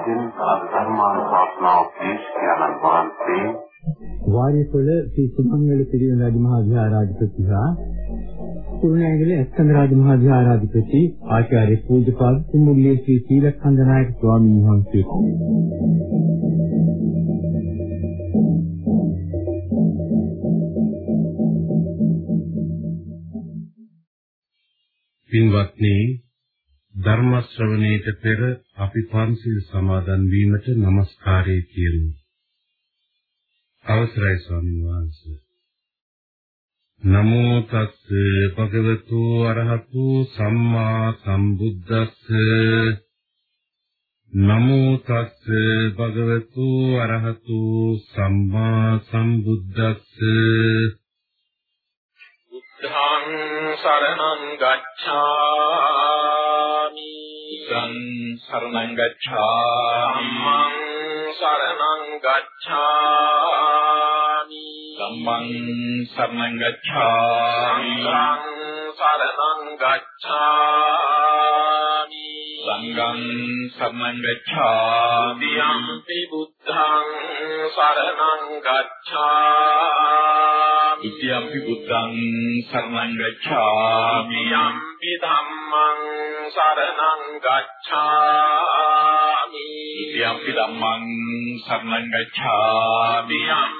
වශයෙන් ධර්මානුශාසනාව දේශකයන්න් වහන්සේ වාරිපොළ ශ්‍රී සුමංගල පිරිවෙන් රාජමහා විහාරාධිපතිලා කුරුණෑගල එක්කන්ද රාජමහා විහාරාධිපති ආචාර්ය පූජ්‍යපාද කුමුල්ලේ ශ්‍රී සීලකන්ද නායක ස්වාමීන් වහන්සේ. පින්වත්නි ධර්ම ශ්‍රවණයට පෙර අපි පන්සිල් සමාදන් වීමට নমස්කාරය කියමු. අවසරයි ස්වාමීන් වහන්සේ. නමෝ තස් භගවතු අරහතු සම්මා සම්බුද්දස්ස නමෝ තස් භගවතු අරහතු සම්මා සම්බුද්දස්ස බුද්ධං සරණං ගච්ඡාමි සං සරණං ගච්ඡාමි. සරණං ගච්ඡාමි. ධම්මං සරණං ගච්ඡාමි. සරණං ගච්ඡාමි. සංඝං සරණං ගච්ඡාමි. යම්පි බුද්ධං සරණං ගච්ඡාමි. ඉතියම්පි බුද්ධං සරණං ගච්ඡාමි. යම්පි ධම්මං සරණං ගච්ඡාමි. ඉතියම්පි ධම්මං සරණං ගච්ඡාමි. යම්පි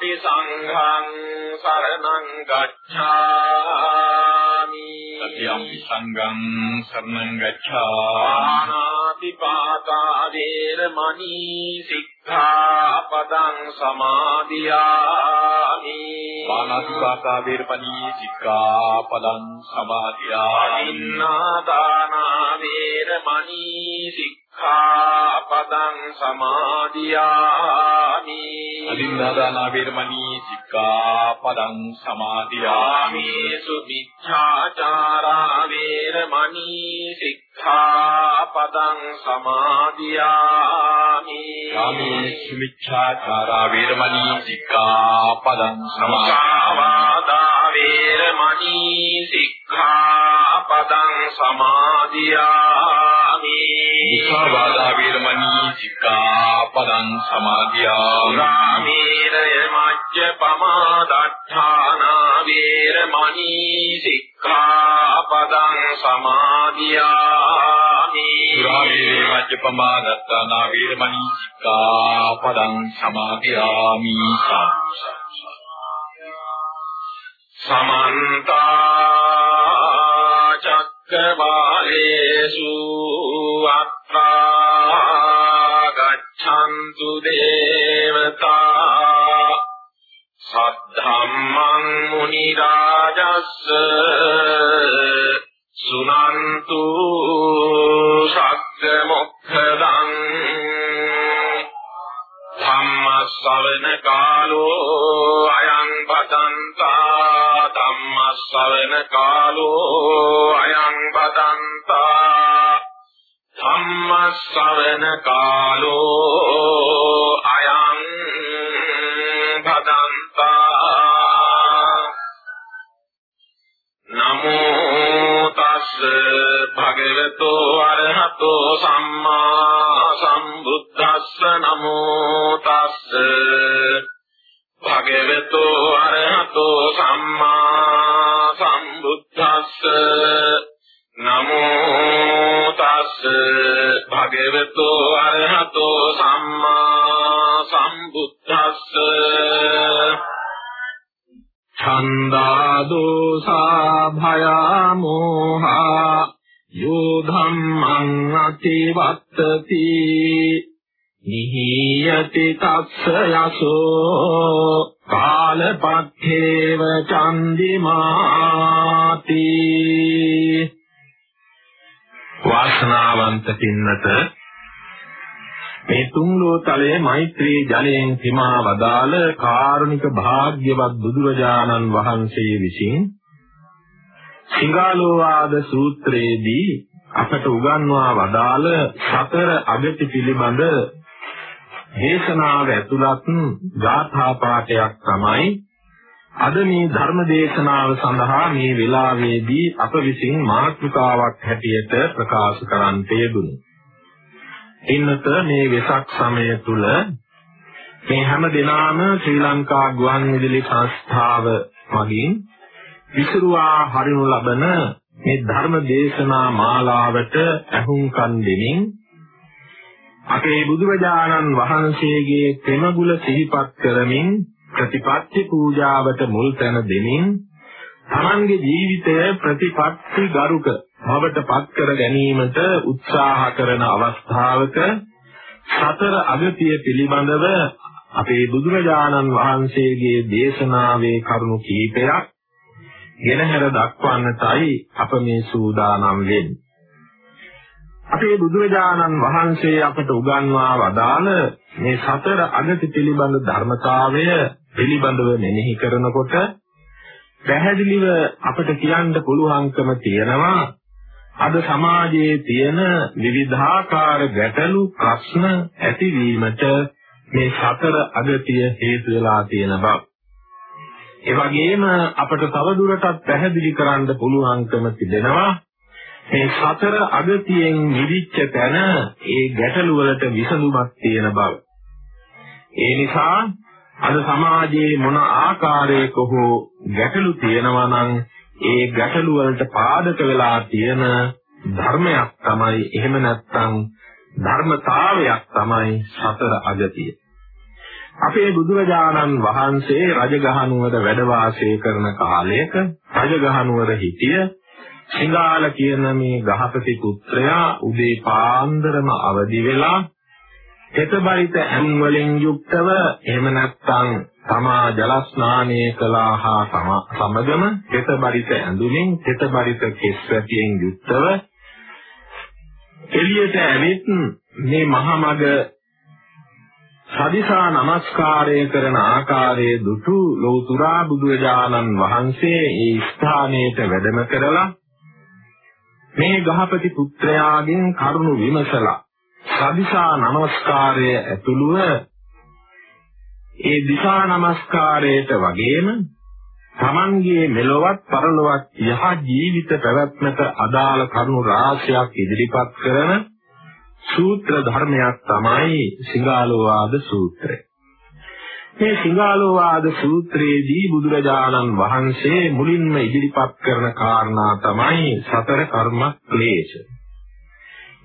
යම්පි සංඝං සරණං ගච්ඡාමි. යම්පි සංඝං සරණං ගච්ඡාමි. පාතා වේරමණී සික්ඛාපදං සමාදියාමි. පානස්වාතා වේරමණී සික්ඛාපදං සමාදියාමි. නාදානා වේරමණී සික්ඛාපදං සමාදියාමි. අදින්නාදානා වේරමණී සික්ඛාපදං සමාදියාමි. සුමිච්ඡාචාරා වේරමණී සික්ඛාපදං සමාදියාමි. කාමී සුමිච්ඡාචාරා වේරමණී සික්ඛාපදං සමාදියාමි. වේරමණී සික්ඛාපදං සමාදියාමි විසාවාදා වේරමණී සික්ඛාපදං සමාදියාමි රාමේරය මජ්ජ පමාදට්ඨානා වේරමණී සික්ඛාපදං සමාදියාමි රාමේරය මජ්ජ පමාදට්ඨානා වේරමණී සික්ඛාපදං සමාදියාමි සමන්ත චක්කවාලේසු අත්‍රා ගච්ඡන්තු දේවතා සද්ධම්මං මුනි රාජස්ස සුනන්තු සග්ග මොක්ඛදං ධම්මස්සවන කාලෝ අයං කාලෝ අයං බදන්තා ධම්මස්සවන කාලෝ අයං බදන්තා නමෝ තස් භගවතෝ අරහතෝ සම්මා සම්බුද්දස්ස නමෝ තස් භගවතෝ භගවතෝ අරහතෝ සම්මා සම්බුද්දස්ස. ඡන්දා දෝසා භයාමෝහා යෝ ධම්මං අතිවත්තති. නිහියති තස්ස යසෝ කාලපත්තේව චන්දිමාති. වාසනාවන්ත පින්නත මේ තුන් ලෝතලයේ මෛත්‍රී ජලයෙන් හිමා වදාළ කාරුණික භාග්‍යවත් බුදුරජාණන් වහන්සේ විසින් සිංහලෝවාද සූත්‍රයේදී අපට උගන්වා වදාළ සතර අගති පිළිබඳ දේශනාව ඇතුළත් ගාථා පාඨයක් තමයි අද මේ ධර්ම දේශනාව සඳහා මේ වෙලාවේදී අප විසින් මාතෘකාවක් හැටියට ප්‍රකාශ කරන්නට යෙදුණු. ඉන්නත මේ වෙසක් සමය තුල මේ හැම දිනාම ශ්‍රී ලංකා ගුවන්විදුලි සංස්ථාව මගින් විසුරුවා හරිනු ලබන මේ ධර්ම දේශනා මාලාවට ඇහුම්කන් දෙමින් අපේ බුදුරජාණන් වහන්සේගේ තෙමගුල සිහිපත් කරමින් ප්‍රතිපත්ති පූජාවට මුල් තැන දෙමින් තමන්ගේ ජීවිතය ප්‍රතිපත්ති ගරුක බවට පත් කර ගැනීමට උත්සාහ කරන අවස්ථාවක සතර අගතිය පිළිබඳව අපේ බුදුරජාණන් වහන්සේගේ දේශනාවේ කරුණු කීපයක් ගෙනහැර දක්වන්නටයි අප මේ සූදානම් වෙන්නේ. අපේ බුදුරජාණන් වහන්සේ අපට උගන්වා වදාළ මේ සතර අගති පිළිබඳ ධර්මතාවය පිළිබඳව මෙනෙහි කරනකොට පැහැදිලිව අපට කියන්න පුළුවන්කම තියෙනවා අද සමාජයේ තියෙන විවිධාකාර ගැටලු ප්‍රශ්න ඇතිවීමට මේ සතර අගතිය හේතු වෙලා තියෙන බව. ඒ වගේම අපට තවදුරටත් පැහැදිලි කරන්න පුළුවන්කම තිබෙනවා මේ සතර අගතියෙන් නිදිච්ච තැන ඒ ගැටලු වලට විසඳුමක් තියෙන බව. ඒ නිසා අද සමාජයේ මොන ආකාරයක හෝ ගැටලු තියෙනවා නම් ඒ ගැටලු වලට පාදක වෙලා තියෙන ධර්මයක් තමයි එහෙම නැත්නම් ධර්මතාවයක් තමයි සතර අගතිය. අපේ බුදුරජාණන් වහන්සේ රජගහනුවර වැඩ වාසය කරන කාලයක රජගහනුවර හිටිය සිඟාල කියන මේ ගහපති පුත්‍රයා උදේ පාන්දරම අවදි වෙලා තෙතබරිත ඇම් වලින් යුක්තව එහෙම නැත්නම් තමා ජල ස්නානය කළා හා සමගම තෙතබරිත ඇඳුමින් තෙතබරිත කෙස් වැටියෙන් යුක්තව එළියට ඇවිත් මේ මහමග සදිසා නමස්කාරය කරන ආකාරයේ දුටු ලෝතුරා බුදුරජාණන් වහන්සේ ඒ ස්ථානයට වැඩම කරලා මේ ගහපති පුත්‍රයාගෙන් කරුණු විමසලා සදිසා නමස්කාරය ඇතුළුව ඒ දිසා නමස්කාරයට වගේම තමන්ගේ මෙලොවත් පරලොවත් යහ ජීවිත පැවැත්මට අදාළ කරුණු රාශියක් ඉදිරිපත් කරන සූත්‍ර ධර්මයක් තමයි සිංහාලෝවාද සූත්‍රය. මේ සිංහාලෝවාද සූත්‍රයේදී බුදුරජාණන් වහන්සේ මුලින්ම ඉදිරිපත් කරන කාරණා තමයි සතර කර්ම ක්ලේශ.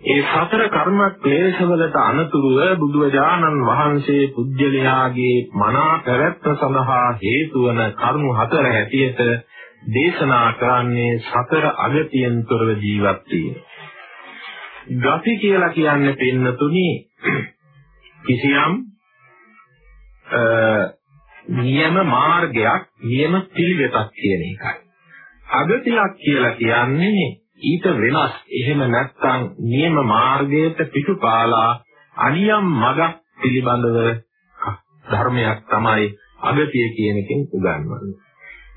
ඒ සතර කර්ම ක්ලේශවලට අනතුරුව බුදුරජාණන් වහන්සේ පුජ්‍යලයාගේ මනා පැවැත්ම සඳහා හේතු වන කරුණු හතර හැටියට දේශනා කරන්නේ සතර අගතියෙන් තොරව ජීවත් වීම. ගති කියලා කියන්නේ පින්නතුනි කිසියම් නියම මාර්ගයක් නියම පිළිවෙතක් කියන එකයි. අගතියක් කියලා කියන්නේ ඊට වෙනස් එහෙම නැත්නම් නියම මාර්ගයට පිටුපාලා අනියම් මගක් පිළිබඳව ධර්මයක් තමයි අගතිය කියන එකෙන් උගන්වන්නේ.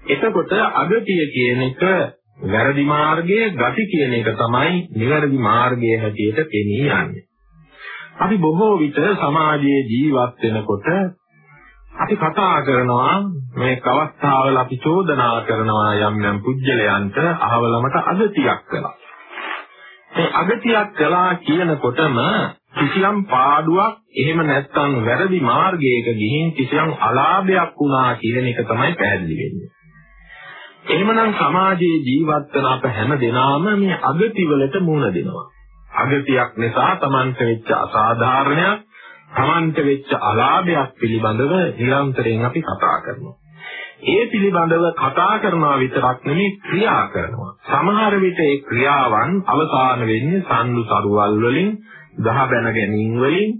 එතකොට අගතිය කියන එක වැරදි මාර්ගයේ ගති කියන එක තමයි නිවැරදි මාර්ගයේ හැටියට පෙනී යන්නේ. අපි බොහෝ විට සමාජයේ ජීවත් වෙනකොට අපි කතා කරනවා මේ අවස්ථාවල අපි චෝදනා කරනවා යම් යම් පුජ්‍යලයන්ට අහවලමට අගතියක් කළා. මේ අගතියක් කළා කියනකොටම කිසියම් පාඩුවක් එහෙම නැත්නම් වැරදි මාර්ගයක ගිහින් කිසියම් අලාභයක් වුණා කියන එක තමයි පැහැදිලි වෙන්නේ. එහෙමනම් සමාජයේ ජීවත් වෙන අප හැම දෙනාම මේ අගතිවලට මුහුණ දෙනවා. අගතියක් නිසා Tamante වෙච්ච අසාධාරණයක්, Tamante වෙච්ච අලාභයක් පිළිබඳව නිරන්තරයෙන් අපි කතා කරනවා. ඒ පිළිබඳව කතා කරනවා විතරක් නෙමෙයි ක්‍රියා කරනවා. සමහර විට ඒ ක්‍රියාවන් අවසාන වෙන්නේ සම්දු සරුවල් වලින්, ගහ බැන ගැනීම වලින්,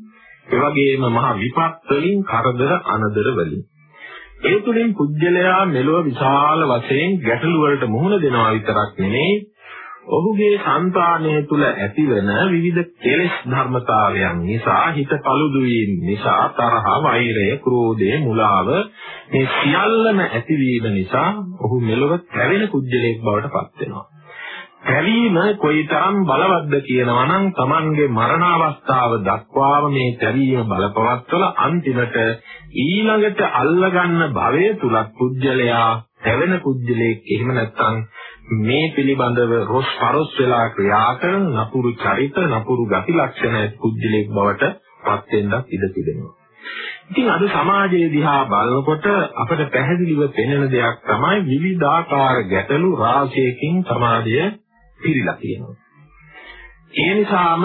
ඒ වගේම මහ විපත් වලින්, කරදර අනදර වලින්. ඒ තුලින් පුජ්‍යලයා මෙලොව විශාල වශයෙන් ගැටලු වලට මුහුණ දෙනවා විතරක් නෙමෙයි ඔහුගේ సంతානය තුල ඇතිවන විවිධ කෙලෙස් ධර්මතාවයන් නිසා හිත පළුදු වීම නිසා තරහ, වෛරය, ක්‍රෝධය, මුලාව මේ සියල්ලම ඇතිවීම නිසා ඔහු මෙලොව පැවෙන කුජලයක් බවට පත් වෙනවා. පැවීම කොයිතරම් බලවත්ද කියනවා නම් Tamanගේ මරණ අවස්ථාව දක්වාම මේ පැවීම බලපවත්වල අන්තිමට ඊළඟට අල්ලගන්න භවය තුලත් කුජලයා පැවෙන කුජලයක් එහෙම නැත්නම් මේ පිළිබඳව රොස් පරොස් වෙලා ක්‍රියා කරන නපුරු චරිත නපුරු ගති ලක්ෂණ කුජලයක් බවට පත් වෙන්නත් ඉඩ තිබෙනවා. ඉතින් අද සමාජයේ දිහා බලනකොට අපට පැහැදිලිව පෙනෙන දෙයක් තමයි විවිධාකාර ගැටලු රාශියකින් සමාජය පිරීලා තියෙනවා. ඒ නිසාම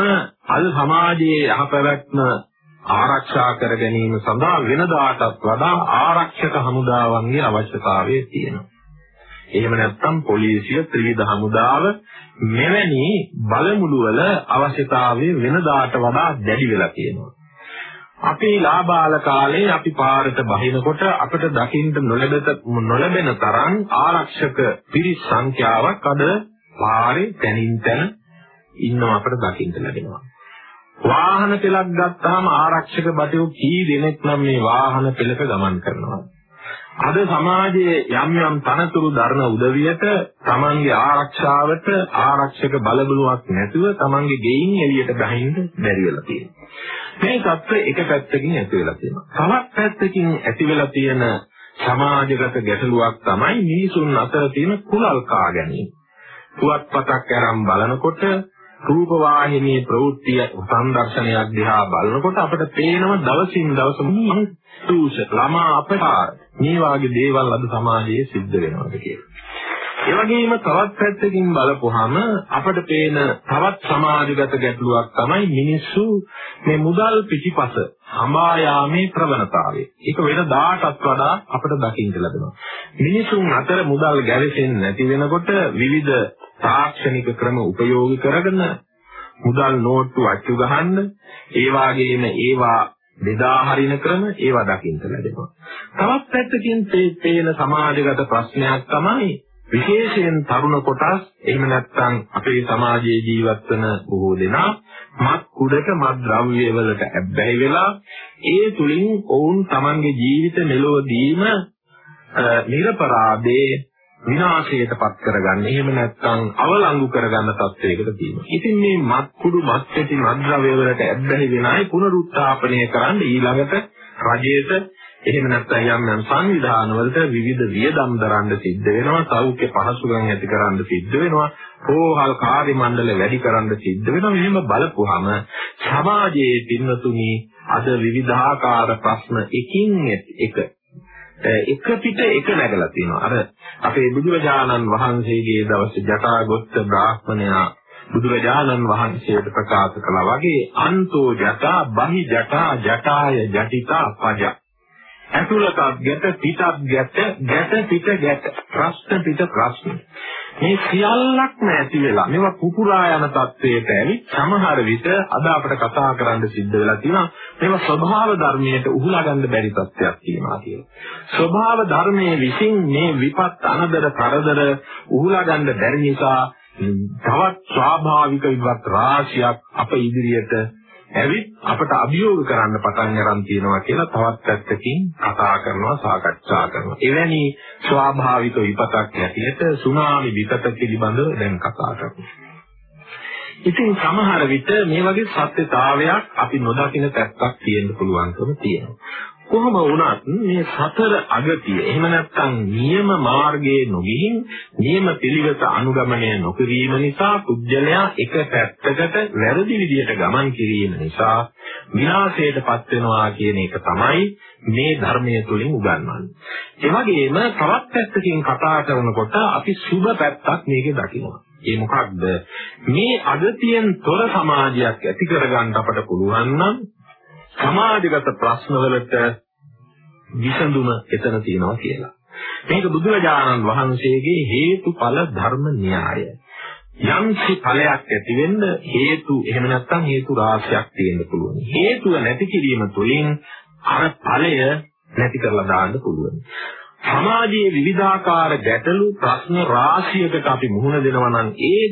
අද සමාජයේ යහපැවැත්ම ආරක්ෂා කර ගැනීම සඳහා වෙනදාටත් වඩා ආරක්ෂක හමුදාවන්ගේ අවශ්‍යතාවය තියෙනවා. එහෙම නැත්නම් පොලිසිය ත්‍රිවිධ හමුදාව මෙවැනි බලමුළු වල අවශ්‍යතාවය වෙනදාට වඩා දැඩි වෙලා තියෙනවා. අපේ ලාබාල කාලේ අපි පාරට බහිනකොට අපිට දකින්න නොලැබෙන තරම් ආරක්ෂක පිරිස් සංඛ්‍යාවක් අද පාරේ තනින් තන ඉන්නව අපිට දකින්න ලැබෙනවා. වාහන පෙළක් ගත්තාම ආරක්ෂක බටයෝ කී දෙනෙක් නම් මේ වාහන පෙළක ගමන් කරනවා. අද සමාජයේ යම් යම් තනතුරු දරන උදවියට තමන්ගේ ආරක්ෂාවට ආරක්ෂක බලබලුවක් නැතුව තමන්ගේ ගෙයින් එළියට බහින්න බැරි වෙලා තියෙනවා. මේ தත්ත්වය එක පැත්තකින් ඇති වෙලා තියෙනවා. තවත් පැත්තකින් ඇති වෙලා තියෙන සමාජගත ගැටලුවක් තමයි මිනිසුන් අතර තියෙන කුලල් කා ගැනීම. පුවත්පතක් අරන් බලනකොට රූප වාහිනී ප්‍රවෘත්තිය සංදර්ශනයක් දිහා බලනකොට අපිට පේනවා දවසින් දවස දූෂ ළමා අපකාර මේ වාගේ දේවල් අද සමාජයේ සිද්ධ වෙනවාද කියලා. ඒ වගේම තවත් පැත්තකින් බලපුවාම අපිට පේන තවත් සමාජගත ගැටලුවක් තමයි මිනිස්සු මේ මුදල් පිටිපස හඹා යාමේ ප්‍රවණතාවය. ඒක වෙන දාටත් වඩා අපිට දකින්න ලැබෙනවා. මිනිසුන් අතර මුදල් ගැලපෙන්නේ නැති වෙනකොට විවිධ තාක්ෂණික ක්‍රම උපයෝගී කරගෙන මුදල් නෝට්ටු අච්චු ගහන්න ඒ වගේම ඒවා බෙදා හරින ක්‍රම ඒවා දකින්න ලැබෙනවා. තවත් පැත්තකින් පේන සමාජගත ප්‍රශ්නයක් තමයි විශේෂයෙන් තරුණ කොටස් එහෙම නැත්නම් අපේ සමාජයේ ජීවත් වෙන බොහෝ දෙනා මත් කුඩට මත් ද්‍රව්‍ය වලට ඇබ්බැහි වෙලා ඒ තුලින් ඔවුන් තමන්ගේ ජීවිත මෙලොවදීම නිර්පරාදේ විනාශයට පත් කරගන්න. එහෙම නැත්නම් අවලංගු කරගන්න තත්වයකට තියෙනවා. ඉතින් මේ මත් කුඩු මත් පැටි මත් ද්‍රව්‍ය වලට ඇබ්බැහි වෙන අය පුනරුත්ථාපනය කරන්න ඊළඟට රජයට එහෙම නැත්නම් යම් යම් සංවිධාන වලට විවිධ වියදම් දරන්න සිද්ධ වෙනවා. සෞඛ්‍ය පහසුකම් ඇති කරන්න සිද්ධ වෙනවා. රෝහල් කාර්ය මණ්ඩල වැඩි කරන්න සිද්ධ වෙනවා. මෙහෙම බලපුවාම සමාජයේ පින්නතුනි අද විවිධාකාර ප්‍රශ්න එකින් එක එක පිට එක නැගලා තියෙනවා. අර අපේ බුදුරජාණන් වහන්සේගේ දවසේ ජටාගොත්ත බ්‍රාහ්මණයා බුදුරජාණන් වහන්සේට ප්‍රකාශ කළා වගේ අන්තෝ ජටා බහි ජටා ජටාය ජටිතා පජ. ඇතුළතත් ගැට පිටත් ගැට ගැට පිට ගැට ප්‍රශ්න පිට ප්‍රශ්න. මේ සියල්ලක්ම ඇති වෙලා මේවා පුපුරා යන තත්වයට ඇවිත් සමහර විට අද අපිට කතා කරන්න සිද්ධ වෙලා තියෙනවා මේවා ස්වභාව ධර්මයට උහුලා ගන්න බැරි තත්ත්වයක් තියෙනවා කියලා. ස්වභාව ධර්මයේ විසින් මේ විපත් අනදර කරදර උහුලා ගන්න බැරි නිසා තවත් ස්වාභාවික විපත් රාශියක් අප ඉදිරියට ඇවිත් අපට අභියෝග කරන්න පටන් ගන්න තියෙනවා කියලා තවත් පැත්තකින් කතා කරනවා සාකච්ඡා කරනවා. එවැනි ස්වාභාවික විපතක් ඇටියට සුනාමි විපත පිළිබඳව දැන් කතා කරනවා. ඉතින් සමහර විට මේ වගේ සත්‍යතාවයක් අපි නොදකින පැත්තක් තියෙන්න පුළුවන්කම තියෙනවා. කොහොම වුණත් මේ සතර අගතිය එහෙම නැත්නම් නියම මාර්ගයේ නොගිහින් නියම පිළිවෙත අනුගමනය නොකිරීම නිසා කුජලයා එක පැත්තකට වැරදි විදියට ගමන් කිරීම නිසා විනාශයටපත් වෙනවා කියන එක තමයි මේ ධර්මයේ තුලින් උගන්වන්නේ. ඒ වගේම තවත් පැත්තකින් කතා කරනකොට අපි සුබ පැත්තක් මේකේ දකිනවා. ඒ මොකක්ද? මේ අගතියෙන් තොර සමාජයක් ඇති කරගන්න අපට පුළුවන් නම් සමාජගත ප්‍රශ්නවලට විසඳුම එතන තියෙනවා කියලා. මේක බුදුරජාණන් වහන්සේගේ හේතුඵල ධර්ම න්‍යාය. යම්සි ඵලයක් ඇති වෙන්න හේතු එහෙම නැත්නම් හේතු රාශියක් තියෙන්න පුළුවන්. හේතුව නැති කිරීම තුළින් අර ඵලය නැති කරලා දාන්න පුළුවන්. සමාජයේ විවිධාකාර ගැටලු ප්‍රශ්න රාශියකට අපි මුහුණ දෙනවා නම් ඒ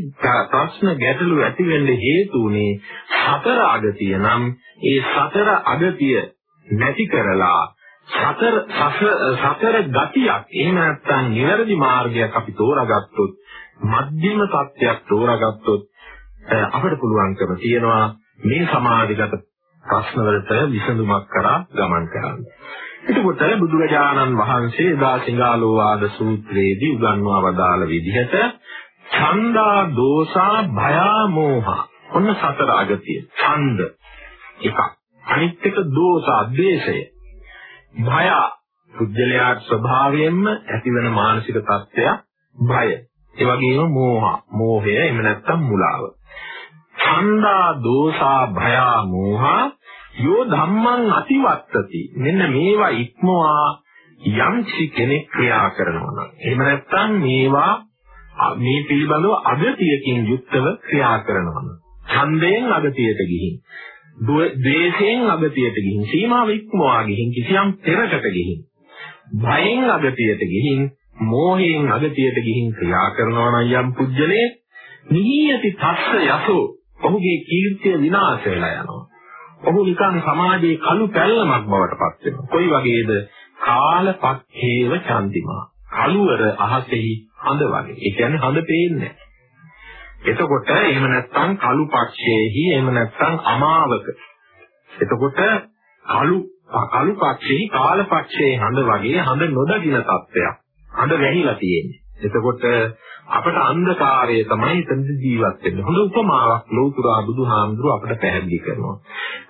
ප්‍රශ්න ගැටලු ඇති වෙන්න හේතු උනේ සතර අගතිය නම් ඒ සතර අගතිය නැති කරලා සතර සතර ගතියක් එහෙම නැත්නම් නිවැරදි මාර්ගයක් අපි තෝරාගත්තොත් මධ්‍යම තත්ත්වයක් තෝරාගත්තොත් අපිට පුළුවන්කම තියෙනවා මේ සමාජගත ප්‍රශ්න වලට විසඳුමක් කරා ගමන් කරන්න. එතකොට බුදුරජාණන් වහන්සේ එදා සිංහාලෝවාද සූත්‍රයේදී උගන්වා වදාළ විදිහට ඡන්දා දෝසා භයා මෝහා ඔන්න සතර අගතිය. ඡන්ද එකක්. අනිත් එක දෝසා ද්වේෂය. භය පුද්ගලයා ස්වභාවයෙන්ම ඇතිවන මානසික තත්ත්වය භය. ඒ වගේම මෝහ. මෝහය එහෙම නැත්නම් මුලාව. ඡන්දා දෝසා භයා මෝහා යෝ ධම්මං අතිවත්තති. මෙන්න මේවා ඉක්මවා යම් කෙනෙක් ක්‍රියා කරනවා නම්. එහෙම නැත්නම් මේවා මේ පිළිබඳව අගතියකින් යුක්තව ක්‍රියා කරනවා නම්. ඡන්දයෙන් අගතියට ගිහින් ද්වේෂයෙන් අගතියට ගිහින් සීමාව ඉක්මවා ගිහින් කිසියම් පෙරකට ගිහින් භයෙන් අගතියට ගිහින් මෝහයෙන් අගතියට ගිහින් ක්‍රියා කරනවා නම් යම් පුජ්‍යලේ නිහියති තස්ස යසෝ. ඔහුගේ කීර්තිය විනාශ වෙලා යනවා. ඔහු නිකන් සමාජයේ කළු පැල්ලමක් බවට පත් වෙනවා. කොයි වගේද? කාලපක්ඛේව චන්දිමා. කළුවර අහසෙහි හඳ වගේ. ඒ කියන්නේ හඳ පේන්නේ එතකොට එහෙම නැත්නම් කළු පක්ෂයේහි එහෙම නැත්නම් අමාවක. එතකොට කළු කළු පක්ෂෙහි කාල පක්ෂයේ හඳ වගේ හඳ නොදකින තත්ත්වයක්. හඳ වැහිලා තියෙන්නේ. එතකොට අපට අන්ධකාරය තමයි එතනදි ජීවත් වෙන්නේ. හොඳ උපමාවක් ලෞතුරා බුදුහාමුදුරුව අපට පැහැදිලි කරනවා.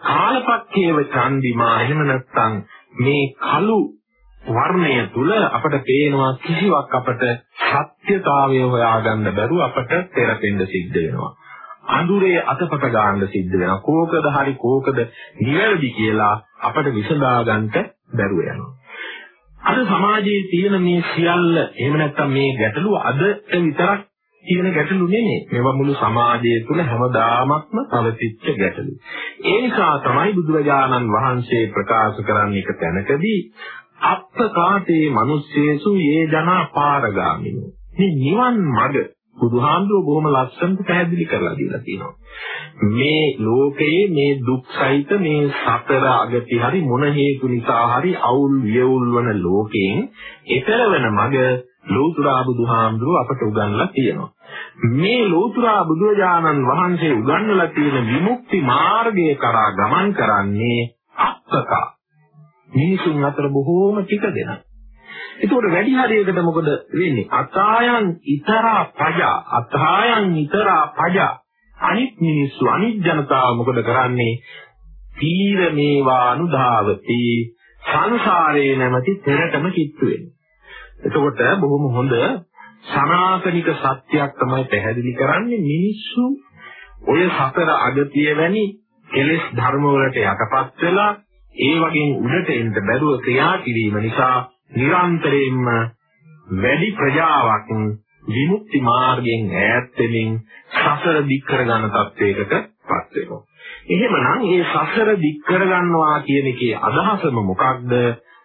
කාලපක්කේව චන්දිමා එහෙම නැත්නම් මේ කළු වර්ණය තුල අපට පේනවා කිසිවක් අපට සත්‍යතාවය හොයාගන්න බැරුව අපට තෙරපෙන්න සිද්ධ වෙනවා. අඳුරේ අතපත ගන්න සිද්ධ වෙනවා. කෝකද හරි කෝකද නිවැරදි කියලා අපට විසඳා ගන්නට බැරුව යනවා. අද සමාජයේ තියෙන මේ සියල්ල එහෙම නැත්නම් මේ ගැටලුව අදට විතරක් තියෙන ගැටලු නෙමෙයි. මේවා මුළු සමාජය තුළ හැමදාමත්ම පවතිච්ච ගැටලු. ඒ නිසා තමයි බුදුරජාණන් වහන්සේ ප්‍රකාශ කරන්නේ එක තැනකදී අප්පකාතේ මිනිස්සේසු යේ ජනා පාරගාමිනෝ. මේ නිවන් මඟ බුදුහාමුදුරුවෝ බොහොම ලස්සනට පැහැදිලි කරලා දීලා තියෙනවා. මේ ලෝකයේ මේ දුක් සහිත මේ සතර අගති හරි මොන හේතු නිසා හරි අවුල් වියවුල් වන ලෝකයෙන් ඊතර වෙන මඟ ලෝතුරා බුදුහාමුදුරුව අපට උගන්ලා තියෙනවා. මේ ලෝතුරා බුදුරජාණන් වහන්සේ උගන්වලා තියෙන විමුක්ති මාර්ගය කරා ගමන් කරන්නේ අත්තක. මිනිසුන් අතර බොහෝම ටික දෙනා. ඒකෝට වැඩි හරියකට මොකද වෙන්නේ? අතායන් ඊතරා පජා අතායන් ඊතරා පජා අනිත් මිනිස්සු අනිත් ජනතාව මොකද කරන්නේ? තීර මේවා අනුධාවති සංසාරේ නැමැති පෙරටම කිට්ටු වෙන්නේ. එතකොට බොහොම හොඳ සනාතනික සත්‍යයක් තමයි පැහැදිලි කරන්නේ මිනිස්සු ඔය සතර අගතිය වැනි කෙලෙස් ධර්ම වලට යටපත් වෙලා ඒ වගේ උඩට එන්න බැරුව ක්‍රියා කිරීම නිසා නිරන්තරයෙන්ම වැඩි ප්‍රජාවක් විමුක්ති මාර්ගයෙන් ඈත් වෙමින් සසර දික් කරගන්න තත්වයකට පත් වෙනවා. එහෙමනම් මේ සසර දික් කරගන්නවා කියන එකේ අදහසම මොකක්ද?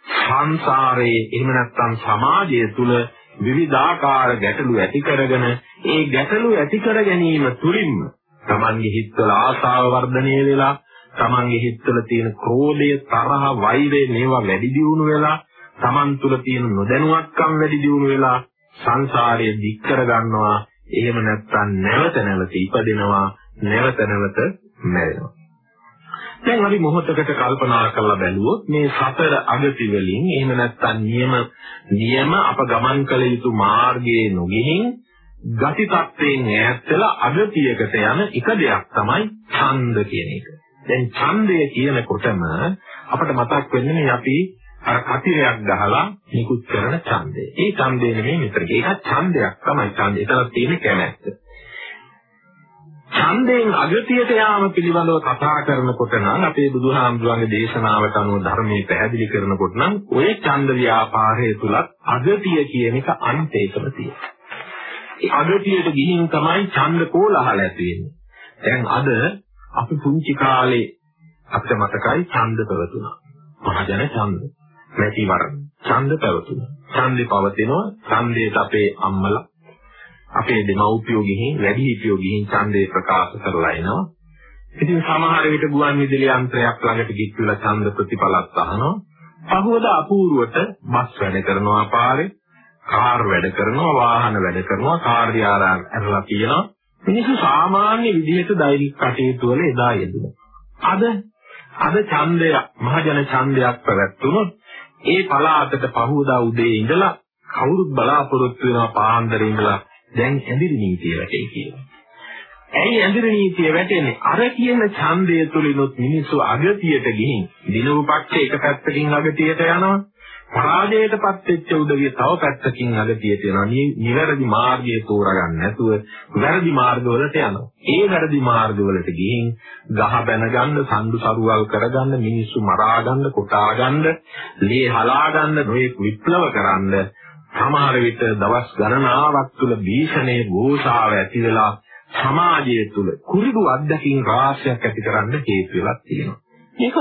සංසාරයේ එහෙම නැත්නම් සමාජය තුල විවිධාකාර ගැටලු ඇති කරගෙන ඒ ගැටලු ඇති කර ගැනීම තුලින්ම Tamange හිතවල ආසාව වර්ධනය වෙලා Tamange හිතවල තියෙන ක්‍රෝධය තරහ වෛරය මේවා වැඩි දියුණු වෙලා Taman තුල තියෙන නොදැනුවත්කම් වැඩි දියුණු වෙලා සංසාරයේ දික් කර ගන්නවා. එහෙම නැත්නම් නැවත නැවත ඉපදෙනවා. නැවත නැවත මැරෙනවා. දැන් අපි මොහොතකට කල්පනා කරලා බැලුවොත් මේ සතර අගති වලින් එහෙම නැත්නම් නියම නියම අප ගමන් කළ යුතු මාර්ගයේ නොගෙහින් ගති tattයෙන් ඈත් වෙලා අගතියකට යන එක දෙයක් තමයි ඡන්ද කියන එක. දැන් ඡන්දය කියනකොටම අපිට මතක් වෙන්නේ අපි අර කතිරයක් ගහලා නිකුත් කරන ඡන්දය. ඒ ඡන්දය නෙමෙයි මෙතන. ඒක ඡන්දයක් තමයි ඡන්දය. ඒතර තියෙන කැමැත්ත. ඡන්දයෙන් අගතියට යාම පිළිබඳව කතා කරනකොට නම් අපේ බුදුහාමුදුරන්ගේ දේශනාවට අනුව ධර්මයේ පැහැදිලි කරනකොට නම් ඔය ඡන්ද ව්‍යාපාරය තුලත් අගතිය කියන එක අන්තයකම තියෙනවා. ඒ අගතියට ගිහින් තමයි ඡන්ද කෝලහල ඇති වෙන්නේ. දැන් අද අපි පුංචි කාලේ අපිට මතකයි ඡන්ද පැවතුණා. මහජන ඡන්ද. මැතිවරණ ඡන්ද පැවතුණා. ඡන්දේ පවතිනවා. ඡන්දේට අපේ අම්මලා අපේ දෙමව්පියෝ ගිහින් වැඩිහිටියෝ ගිහින් ඡන්දේ ප්‍රකාශ කරලා එනවා. ඉතින් සමහර විට ගුවන් විදුලි යන්ත්‍රයක් ළඟට ගිහිල්ලා ඡන්ද ප්‍රතිඵලත් අහනවා. පහවද අපූර්වට බස් වැඩ කරනවා පාරේ, කාර් වැඩ කරනවා, වාහන වැඩ කරනවා, කාර්යාලය ඇරලා තියෙනවා. මිනිස්සු සාමාන්‍ය විදිහට දෛනික කටයුතු වල එදා යෙදුණා. අද අද ඡන්දය මහජන ඡන්දයක් පැවැත්වුණොත් ඒ පළාතට පහවදා උදේ ඉඳලා කවුරුත් බලාපොරොත්තු වෙනවා පාන්දරේ ඉඳලා දැන් ඇඳිරි නීතිය වැටේ කියලා. ඇයි ඇඳිරි නීතිය වැටෙන්නේ? අර කියන ඡන්දය තුලිනුත් මිනිස්සු අගතියට ගිහින් දිනුපක්ෂ එක පැත්තකින් අගතියට යනවා. පරාජයටපත් වෙච්ච උදවිය තව පැත්තකින් අගතියට යනවා. නිවැරදි මාර්ගය තෝරගන්න නැතුව වැරදි මාර්ගවලට යනවා. ඒ වැරදි මාර්ගවලට ගිහින් ගහ බැන ගන්න, සම්දු සරුවල් කරගන්න, මිනිස්සු මරා ගන්න, කොටා ගන්න, ලේ හලා ගන්න, නොයෙක් විප්ලව කරන්න සමහර විට දවස් ගණනාවක් තුල භීෂණයේ ഘോഷාව ඇති වෙලා සමාජය තුල කුරුදු අත්දැකීම් රාශියක් ඇති කරන්න හේතු වෙලා තියෙනවා. මේක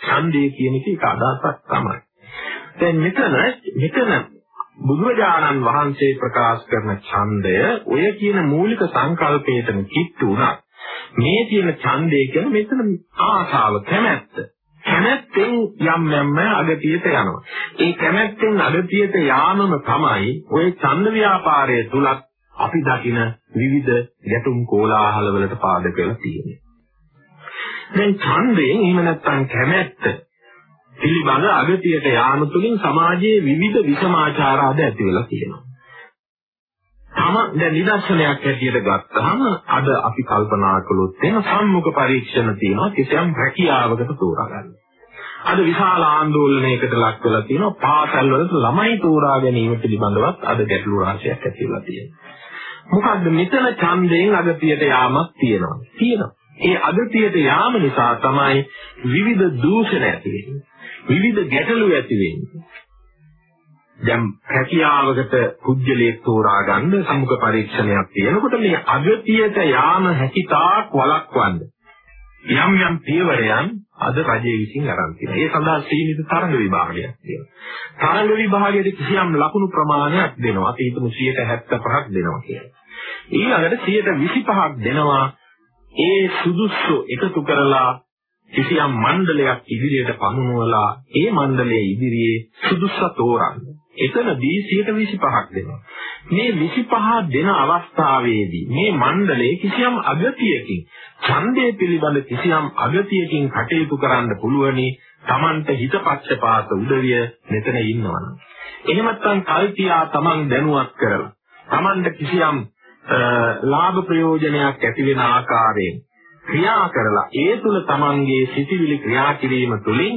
ඡන්දය කියන එක අදහසක් තමයි. දැන් මෙතන මෙතන බුදුරජාණන් වහන්සේ ප්‍රකාශ කරන ඡන්දය ඔය කියන මූලික සංකල්පයටම කිට්ටු උනා. මේ තියෙන ඡන්දය කියන මෙතන ආශාව කැමැත්ත. කැමැත්තෙන් යම් යම් අගතියට යනවා. ඒ කැමැත්තෙන් අගතියට යාමම තමයි ඔය ඡන්ද ව්‍යාපාරය තුලත් අපි දකින විවිධ ගැටුම් කෝලාහල වලට පාදක වෙලා තියෙන්නේ. දැන් ඡන්දයෙන් එහෙම නැත්නම් කැමැත්ත පිළිබඳ අගතියට යාම තුළින් සමාජයේ විවිධ විසමාචාර ආද ඇති වෙලා තියෙනවා. තම දැන් නිදර්ශනයක් හැටියට ගත්තාම අද අපි කල්පනා කළොත් එන සම්මුඛ පරීක්ෂණ තියෙනවා කිසියම් රැකියාවකට තෝරාගන්න. අද විශාල ආందోලනයකට ලක් වෙලා තියෙනවා පාසල් වලට ළමයි තෝරා ගැනීම පිළිබඳවත් අද ගැටලු රාශියක් ඇති වෙලා තියෙනවා. මොකද්ද මෙතන ඡන්දයෙන් අගතියට යාමක් තියෙනවා. තියෙනවා. ඒ අගතියට යාම නිසා තමයි විවිධ දූෂණ ඇති වෙන්නේ. විවිධ ගැටලු ඇති වෙන්නේ. දැන් හැකියාවකට කුජලයක් තෝරා ගන්න සමුක පරීක්ෂණයක් තියෙනකොට මේ අගතියට යාම හැකිතාක් වළක්වන්න යම් යම් පියවරයන් අද රජයේ විසින් අරන් තියෙනවා. ඒ සඳහා සීමිත තරඟ විභාගයක් තියෙනවා. තරඟ විභාගයේ කිසියම් ලකුණු ප්‍රමාණයක් දෙනවා. අපි හිතමු 75ක් දෙනවා කියලා. ඊළඟට 125ක් දෙනවා. ඒ සුදුසු එකතු කරලා කිසියම් මණ්ඩලයක් ඉදිරියට පමුණුවලා ඒ මණ්ඩලයේ ඉදිරියේ සුදුස්ස තෝරන්න. එතනදී 125ක් දෙනවා. මේ 25 දෙන අවස්ථාවේදී මේ මණ්ඩලයේ කිසියම් අගතියකින් ඡන්දය පිළිබඳ කිසියම් අගතියකින් කටයුතු කරන්න පුළුවනි Tamanta හිතපක්ෂපාත උදවිය මෙතන ඉන්නවනම්. එහෙම නැත්නම් කල්පියා Taman දැනුවත් කරලා Tamanta කිසියම් ලාභ ප්‍රයෝජනයක් ඇති වෙන ආකාරයෙන් ක්‍රියා කරලා ඒ තුල තමන්ගේ සිතිවිලි ක්‍රියා කිරීම තුළින්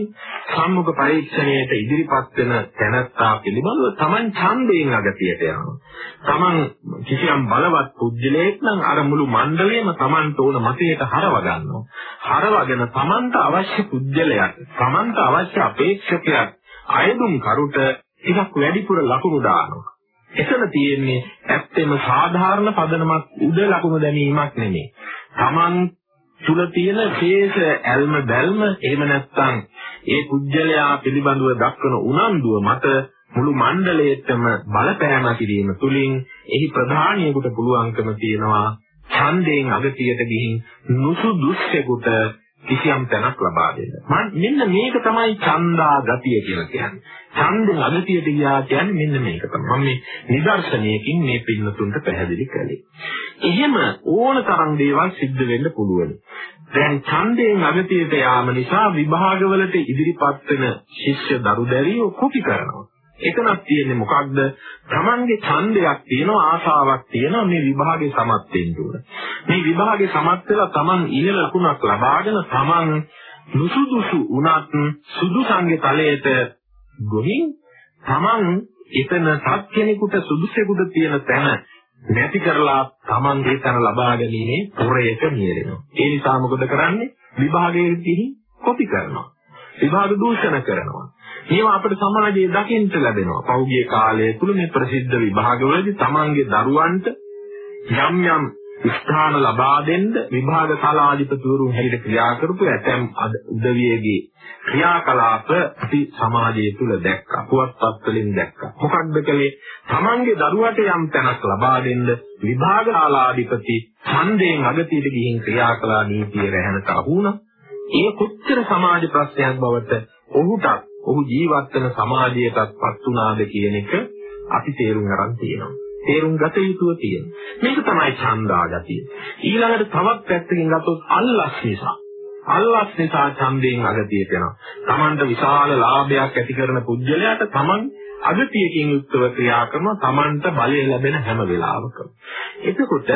සම්මුඛ පරීක්ෂණයට ඉදිරිපත් වෙන තැනත්තා පිළිබඳව තමන් ඡන්දයෙන් අගතියට යනවා. තමන් කිසියම් බලවත් පුජ්‍යලයක් නම් අර මුළු මණ්ඩලයම තමන්ට ඕන මතයට හරව ගන්නවා. හරවගෙන තමන්ට අවශ්‍ය පුජ්‍යලයක්, තමන්ට අවශ්‍ය අපේක්ෂකයක් අයදුම් කරුට ටිකක් වැඩිපුර ලකුණු දානවා. එතන තියෙන්නේ ඇත්තෙම සාධාරණ පදනමක් උද ලකුණු දැමීමක් නෙමෙයි. තමන් තුල තියෙන ශේෂ ඇල්ම බැල්ම එහෙම නැත්නම් ඒ කුජලයා පිළිබඳව දක්වන උනන්දුව මත මුළු මණ්ඩලයේටම බලපෑම කිරීම තුලින් එහි ප්‍රධානියෙකුට පුළුවන්කම තියෙනවා ඡන්දයෙන් අගතියට ගිහින් නුසුදුස්සෙකුට කිසියම් තැනක් ලබා දෙන්න. මෙන්න මේක තමයි ඡන්දා ගතිය කියලා කියන්නේ. ඡන්දෙන් අගතියට ගියා කියන්නේ මෙන්න මේක තමයි. මම මේ නිදර්ශනයකින් මේ පින්නතුන්ට පැහැදිලි කළේ. එහෙම ඕන තරම් දේවල් සිද්ධ වෙන්න පුළුවන්. දැන් ඡන්දයෙන් අගතියට යාම නිසා විභාගවලට ඉදිරිපත් වෙන ශිෂ්‍ය දරුදැරියෝ කුපි කරනවා. එතනක් තියෙන්නේ මොකක්ද? Tamange ඡන්දයක් තියෙනවා ආශාවක් තියෙනවා මේ විභාගේ සමත් වෙන්න ඕන. මේ විභාගේ සමත් වෙලා Taman ඉහළ ලකුණක් ලබාගෙන Taman නුසුදුසු උනත් සුදු සංගේ තලයට ගොහින් Taman එතන සත් කෙනෙකුට සුදුසෙකුට තියෙන තැන නැති කරලා Tamanගේ තැන ලබා ගැනීමේ පොරයක නියැලෙනවා. ඒ නිසා මොකද කරන්නේ? විභාගයේදී කොපි කරනවා. විභාග දූෂණ කරනවා. මේවා අපේ සමාජයේ දකින්න ලැබෙනවා. පෞද්ගලික කාලය තුල මේ ප්‍රසිද්ධ විභාගවලදී Tamanගේ දරුවන්ට යම් යම් ස්ථාන ලබා දෙන්න විභාග ශාලාධිපතිවරුන් හැටියට ක්‍රියා කරපු ඇතැම් උදවියගේ ක්‍රියාකලාප අපි සමාජය තුළ දැක්කා. පුවත්පත් වලින් දැක්කා. මොකක්ද කලේ? Tamange දරුවට යම් තැනක් ලබා දෙන්න විභාග ශාලාධිපති ඡන්දයෙන් අගතියට ගිහින් ක්‍රියා කළා නීතිය රැහැනට අහුණා. ඒ කොච්චර සමාජ ප්‍රශ්නයක් බවට ඔහුටත් ඔහු ජීවත් වෙන සමාජයටත් පත් වුණාද කියන එක අපි තේරුම් ගන්න තියෙනවා. තේරුම් ගත යුතුව තියෙනවා. මේක තමයි ඡන්දාගතිය. ඊළඟට තවත් පැත්තකින් ගත්තොත් අල්ලස් නිසා. අල්ලස් නිසා ඡන්දයෙන් අගතියට යනවා. Tamanට විශාල ලාභයක් ඇති කරන පුජ්‍යලයට Taman අගතියකින් යුක්තව ක්‍රියා කරනවා Tamanට බලය ලැබෙන හැම වෙලාවකම. එතකොට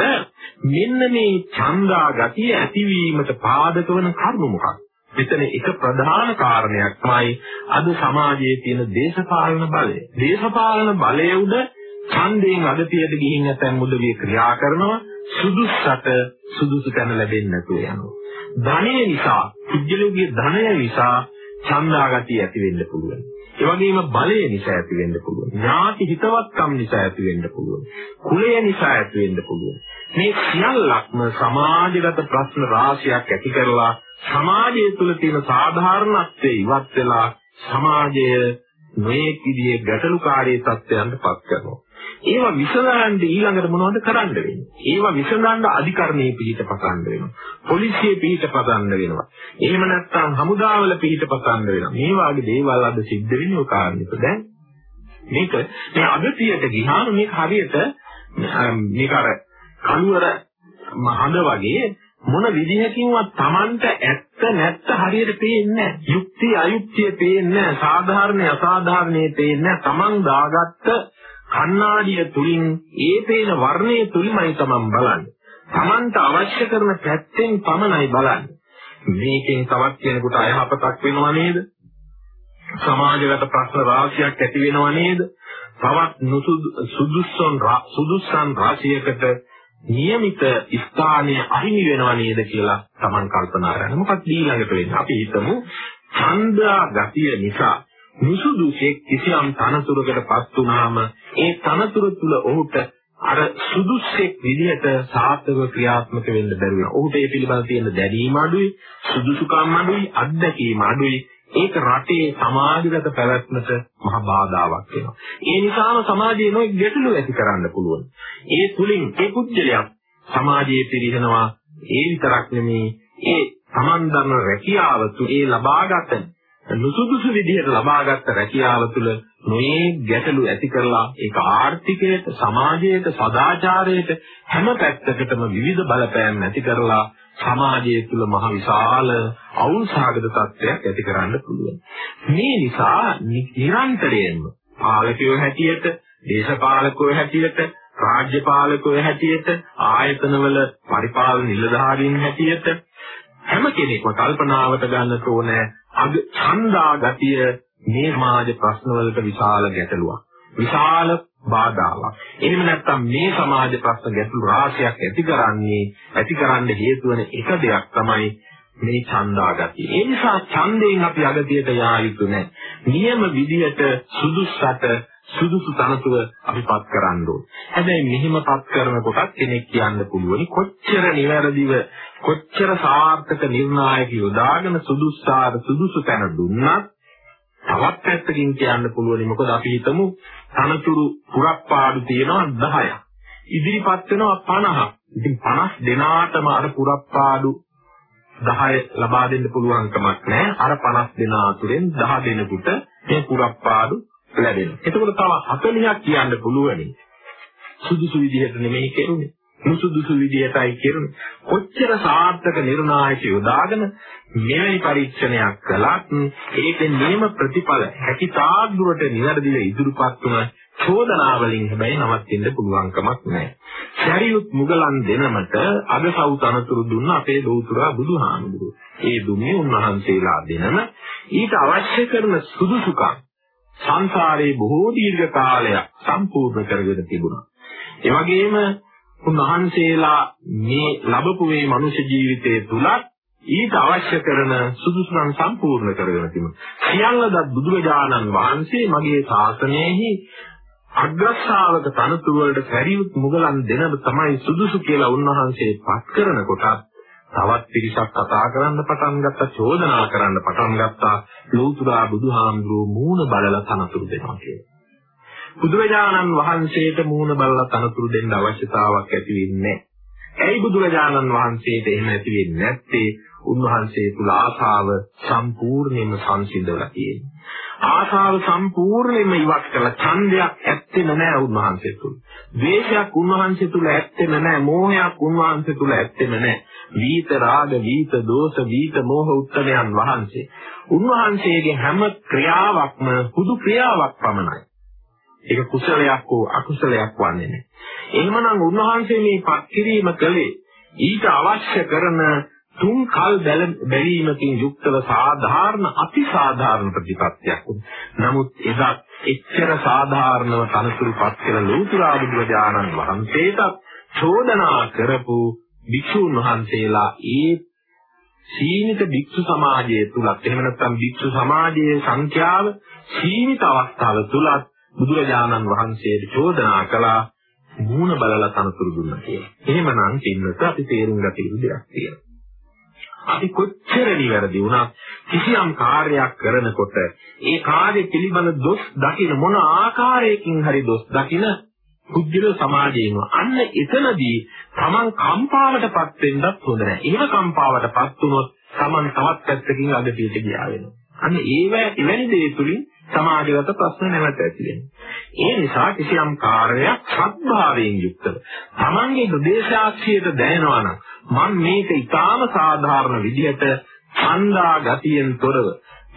මෙන්න මේ ඡන්දාගතිය ඇතිවීමට පාදක වන කරුණු මොකක්ද? මෙතන එක ප්‍රධාන කාරණයක් තමයි අද සමාජයේ තියෙන දේශපාලන බලය. දේශපාලන බලය උඩ ඡන්දයෙන් අගතියට ගිහින් නැත්නම් මුදවිය ක්‍රියා කරනවා සුදුස්සට සුදුසු තැන ලැබෙන්නේ නැතුව යනවා. ධනය නිසා, කුජලයේ ධනය නිසා ඡන්දාගතිය ඇති වෙන්න පුළුවන්. ඒ වගේම බලය නිසා ඇති වෙන්න පුළුවන්. ඥාති හිතවත්කම් නිසා ඇති වෙන්න පුළුවන්. කුලය නිසා ඇති වෙන්න පුළුවන්. මේ සියල්ලක්ම සමාජගත ප්‍රශ්න රාශියක් ඇති කරලා සමාජය තුළ තියෙන සාධාරණත්වයේ ඉවත් වෙලා සමාජය මේ විදිහේ ගැටලුකාරී තත්ත්වයන්ට පත් කරනවා. ඒවා විසඳන්න ඊළඟට මොනවද කරන්න වෙන්නේ? ඒවා විසඳන්න අධිකරණයේ පිහිට පතන්න වෙනවා. පොලිසියේ පිහිට පතන්න වෙනවා. එහෙම නැත්නම් හමුදාවල පිහිට පතන්න වෙනවා. මේ වාගේ දේවල් අද සිද්ධ වෙන්නේ ඔය කාරණේක. දැන් මේක මේ අගතියට ගියාම මේක හරියට මේක අර කනුවර හඳ වගේ මොන විදිහකින්වත් Tamanට ඇත්ත නැත්ත හරියට පේන්නේ නැහැ. යුක්ති අයුක්තිය පේන්නේ නැහැ. සාධාරණ අසාධාරණේ පේන්නේ නැහැ. Taman දාගත්ත කණ්ණාඩිය තුලින් ඒ පේන වර්ණයේ තුලින්මයි තමන් බලන්නේ. තමන්ට අවශ්‍ය කරන පැත්තෙන් පමණයි බලන්නේ. මේකෙන් තවත් කෙනෙකුට අයහපතක් වෙනව නේද? සමාජගත ප්‍රශ්න රාශියක් ඇති වෙනව නේද? තවත් සුදුස්සන් සුදුස්සන් රාශියකට નિયમિત ස්ථානීය අහිමි වෙනව නේද කියලා තමන් කල්පනා කරනවා. මොකක්ද ඊළඟට වෙන්නේ? අපි හිතමු ඡන්දා ගතිය නිසා නුසුදුසෙක් කිසියම් තනතුරකටපත් වුනහම ඒ තනතුර තුල ඔහුට අර සුදුස්සෙක් විදිහට සාර්ථකව ක්‍රියාත්මක වෙන්න බැරි වෙනවා. ඔහුට ඒ පිළිබඳ තියෙන දැනීම අඩුයි, සුදුසුකම් අඩුයි, අත්දැකීම අඩුයි. ඒක රටේ සමාජගත පැවැත්මට මහ බාධාවක් වෙනවා. ඒ නිසාම සමාජයේ නොයෙක් ගැටලු ඇති කරන්න පුළුවන්. ඒ තුලින් ඒ පුද්ගලයා සමාජයේ පිරිනනවා ඒ විතරක් නෙමේ ඒ සමන් දරන රැකියාව තු ඒ ලබාගත නුසුදුසු විදිහට ලබාගත් රැකියාව තුළ මේ ගැටලු ඇති කරලා ඒක ආර්ථිකයට සමාජයට සදාචාරයට හැම පැත්තකටම විවිධ බලපෑම් ඇති කරලා සමාජය තුළ මහ විශාල අවුල්සහගත තත්ත්වයක් ඇති කරන්න පුළුවන්. මේ නිසා නිරන්තරයෙන්ම පාලකයෝ හැටියට, දේශපාලකයෝ හැටියට, රාජ්‍ය පාලකයෝ හැටියට, ආයතනවල පරිපාලන නිලධාරීන් හැටියට හැම කෙනෙක්ම කල්පනාවට ගන්න ඕනේ අද ඡන්දා ගතිය මේ සමාජ ප්‍රශ්නවලට විශාල ගැටලුවක්. විශාල බාධාවක්. එහෙම නැත්නම් මේ සමාජ ප්‍රශ්න ගැටලු රාශියක් ඇති කරන්නේ ඇති කරන්න හේතු වෙන එක දෙයක් තමයි මේ ඡන්දාගතිය. ඒ නිසා ඡන්දයෙන් අපි අගතියට යා යුතු නැහැ. නියම විදියට සුදුස්සට සුදුසු තනතුර අපිපත් කරන්න ඕනේ. හැබැයි මෙහිමපත් කරනකොට කෙනෙක් කියන්න පුළුවනි කොච්චර නිවැරදිව කොච්චර සාර්ථක නිර්ණායක යොදාගෙන සුදුස්සාර සුදුසු තැන දුන්නත් තවත් පැත්තකින් කියන්න පුළුවනි මොකද අපි හිතමු තනතුරු පුරප්පාඩු තියෙනවා 10ක්. ඉදිරිපත් වෙනවා 50ක්. ඉතින් 50 දෙනාටම අර පුරප්පාඩු 10 ලබා දෙන්න පුළුවන් කමක් නැහැ. අර 50 දෙනා අතුරෙන් 10 දෙනෙකුට මේ පුරප්පාඩු ලැබෙනවා. එතකොට තව 40ක් කියන්න පුළුවනි. සුදුසු විදිහට නෙමෙයි කෙරුනේ. නුසුදුසු විදිහටයි කෙරුනේ. කොච්චර සාර්ථක නිර්ණායක යොදාගෙන මෙවැනි පරීක්ෂණයක් කළත් ඒකේ නියම ප්‍රතිඵල හැකි තාක් දුරට નિවර්දිව ඉදිරිපත් වුණ චෝදනාවලින් හැබැයි නවත්ින්න පුළුවන් කමක් නැහැ. ශරියුත් මුගලන් දෙනමට අද සවුතනතුරු දුන්න අපේ දෞතුරා බුදුහාමුදුරුවෝ. ඒ දුන්නේ උන්වහන්සේලා දෙනම ඊට අවශ්‍ය කරන සුදුසුකම් සංසාරේ බොහෝ දීර්ඝ කාලයක් සම්පූර්ණ කරගෙන තිබුණා. ඒ වගේම උන්වහන්සේලා මේ ලැබපු මේ මනුෂ්‍ය ජීවිතයේ තුලත් ඊට අවශ්‍ය කරන සුදුසුකම් සම්පූර්ණ කරගෙන තිබුණා. සියල්ලද බුදුරජාණන් වහන්සේ මගේ ශාසනයෙහි අග්‍රශ්‍රාවක තනතුරු වලට සැරියුත් මුගලන් දෙනම තමයි සුදුසු කියලා උන්වහන්සේ පත් කරනකොට තවත් පිරිසක් කතා කරන්න පටන් ගත්තා චෝදනා කරන්න පටන් ගත්තා ලෝතුරා බුදුහාමුදුරුවෝ මූණ බලලා තනතුරු දෙනවා කියලා. බුදුරජාණන් වහන්සේට මූණ බලලා තනතුරු දෙන්න අවශ්‍යතාවක් ඇති වෙන්නේ නැහැ. ඇයි බුදුරජාණන් වහන්සේට එහෙම ඇති වෙන්නේ නැත්තේ? උන්වහන්සේ තුල ආශාව සම්පූර්ණයෙන්ම සංසිඳවලා තියෙනවා. ආශාව සම්පූර්ණයෙන්ම ඉවත් කළා. ඡන්දයක් ඇත්තෙම නැහැ උන්වහන්සේ තුල. ද්වේෂයක් උන්වහන්සේ තුල ඇත්තෙම නැහැ. මෝහයක් උන්වහන්සේ තුල ඇත්තෙම නැහැ. වීත රාග, වීත දෝෂ, වීත මෝහ උත්තමයන් වහන්සේ. උන්වහන්සේගේ හැම ක්‍රියාවක්ම හුදු ක්‍රියාවක් පමණයි. ඒක කුසලයක් හෝ අකුසලයක් වන්නේ නැහැ. එහෙමනම් උන්වහන්සේ මේ පත් කිරීම කළේ ඊට අවශ්‍ය කරන තුන් කල් බැලීමකින් යුක්තව සාධාරණ අතිසාධාරණ ප්‍රතිපත්තියක් නමුත් එදා එච්චර සාධාරණව තනතුරුපත් කළ ලෝතුරා බුදුරජාණන් වහන්සේට චෝදනා කරපු භික්ෂුන් වහන්සේලා ඒ සීමිත භික්ෂු සමාජය තුලත් එහෙම නැත්නම් භික්ෂු සමාජයේ සංඛ්‍යාව සීමිත අවස්ථාව තුලත් බුදුරජාණන් වහන්සේට චෝදනා කළා මූණ බලලා තනතුරු දුන්නා කියලා. එහෙමනම් පින්නත අපි තේරුම් ගත යුතු දෙයක් තියෙනවා. අපි කොච්චර නිවැරදි වුණත් කිසියම් කාර්යයක් කරනකොට ඒ කාර්ය පිළිබඳ දොස් දකින මොන ආකාරයකින් හරි දොස් දකින කුජල සමාජයෙන් අන්න එතනදී Taman කම්පාවටපත් වෙන්නත් හොඳ නැහැ. එහෙම කම්පාවටපත් වුණොත් Taman තවත් පැත්තකින් අගටියට ගියා වෙනවා. අන්න ඒව එවැනි දේ තුලින් සමාජගත ප්‍රශ්න නැවත ඇති වෙනවා. ඒ නිසා කිසියම් කාර්යයක් සත්භාවයෙන් යුක්තව තමන්ගේ ප්‍රදේශාක්ෂියට දැනෙනවා නම් මම මේක ඊටාම සාධාරණ විදිහට ඡන්දා ගතියෙන් තොරව,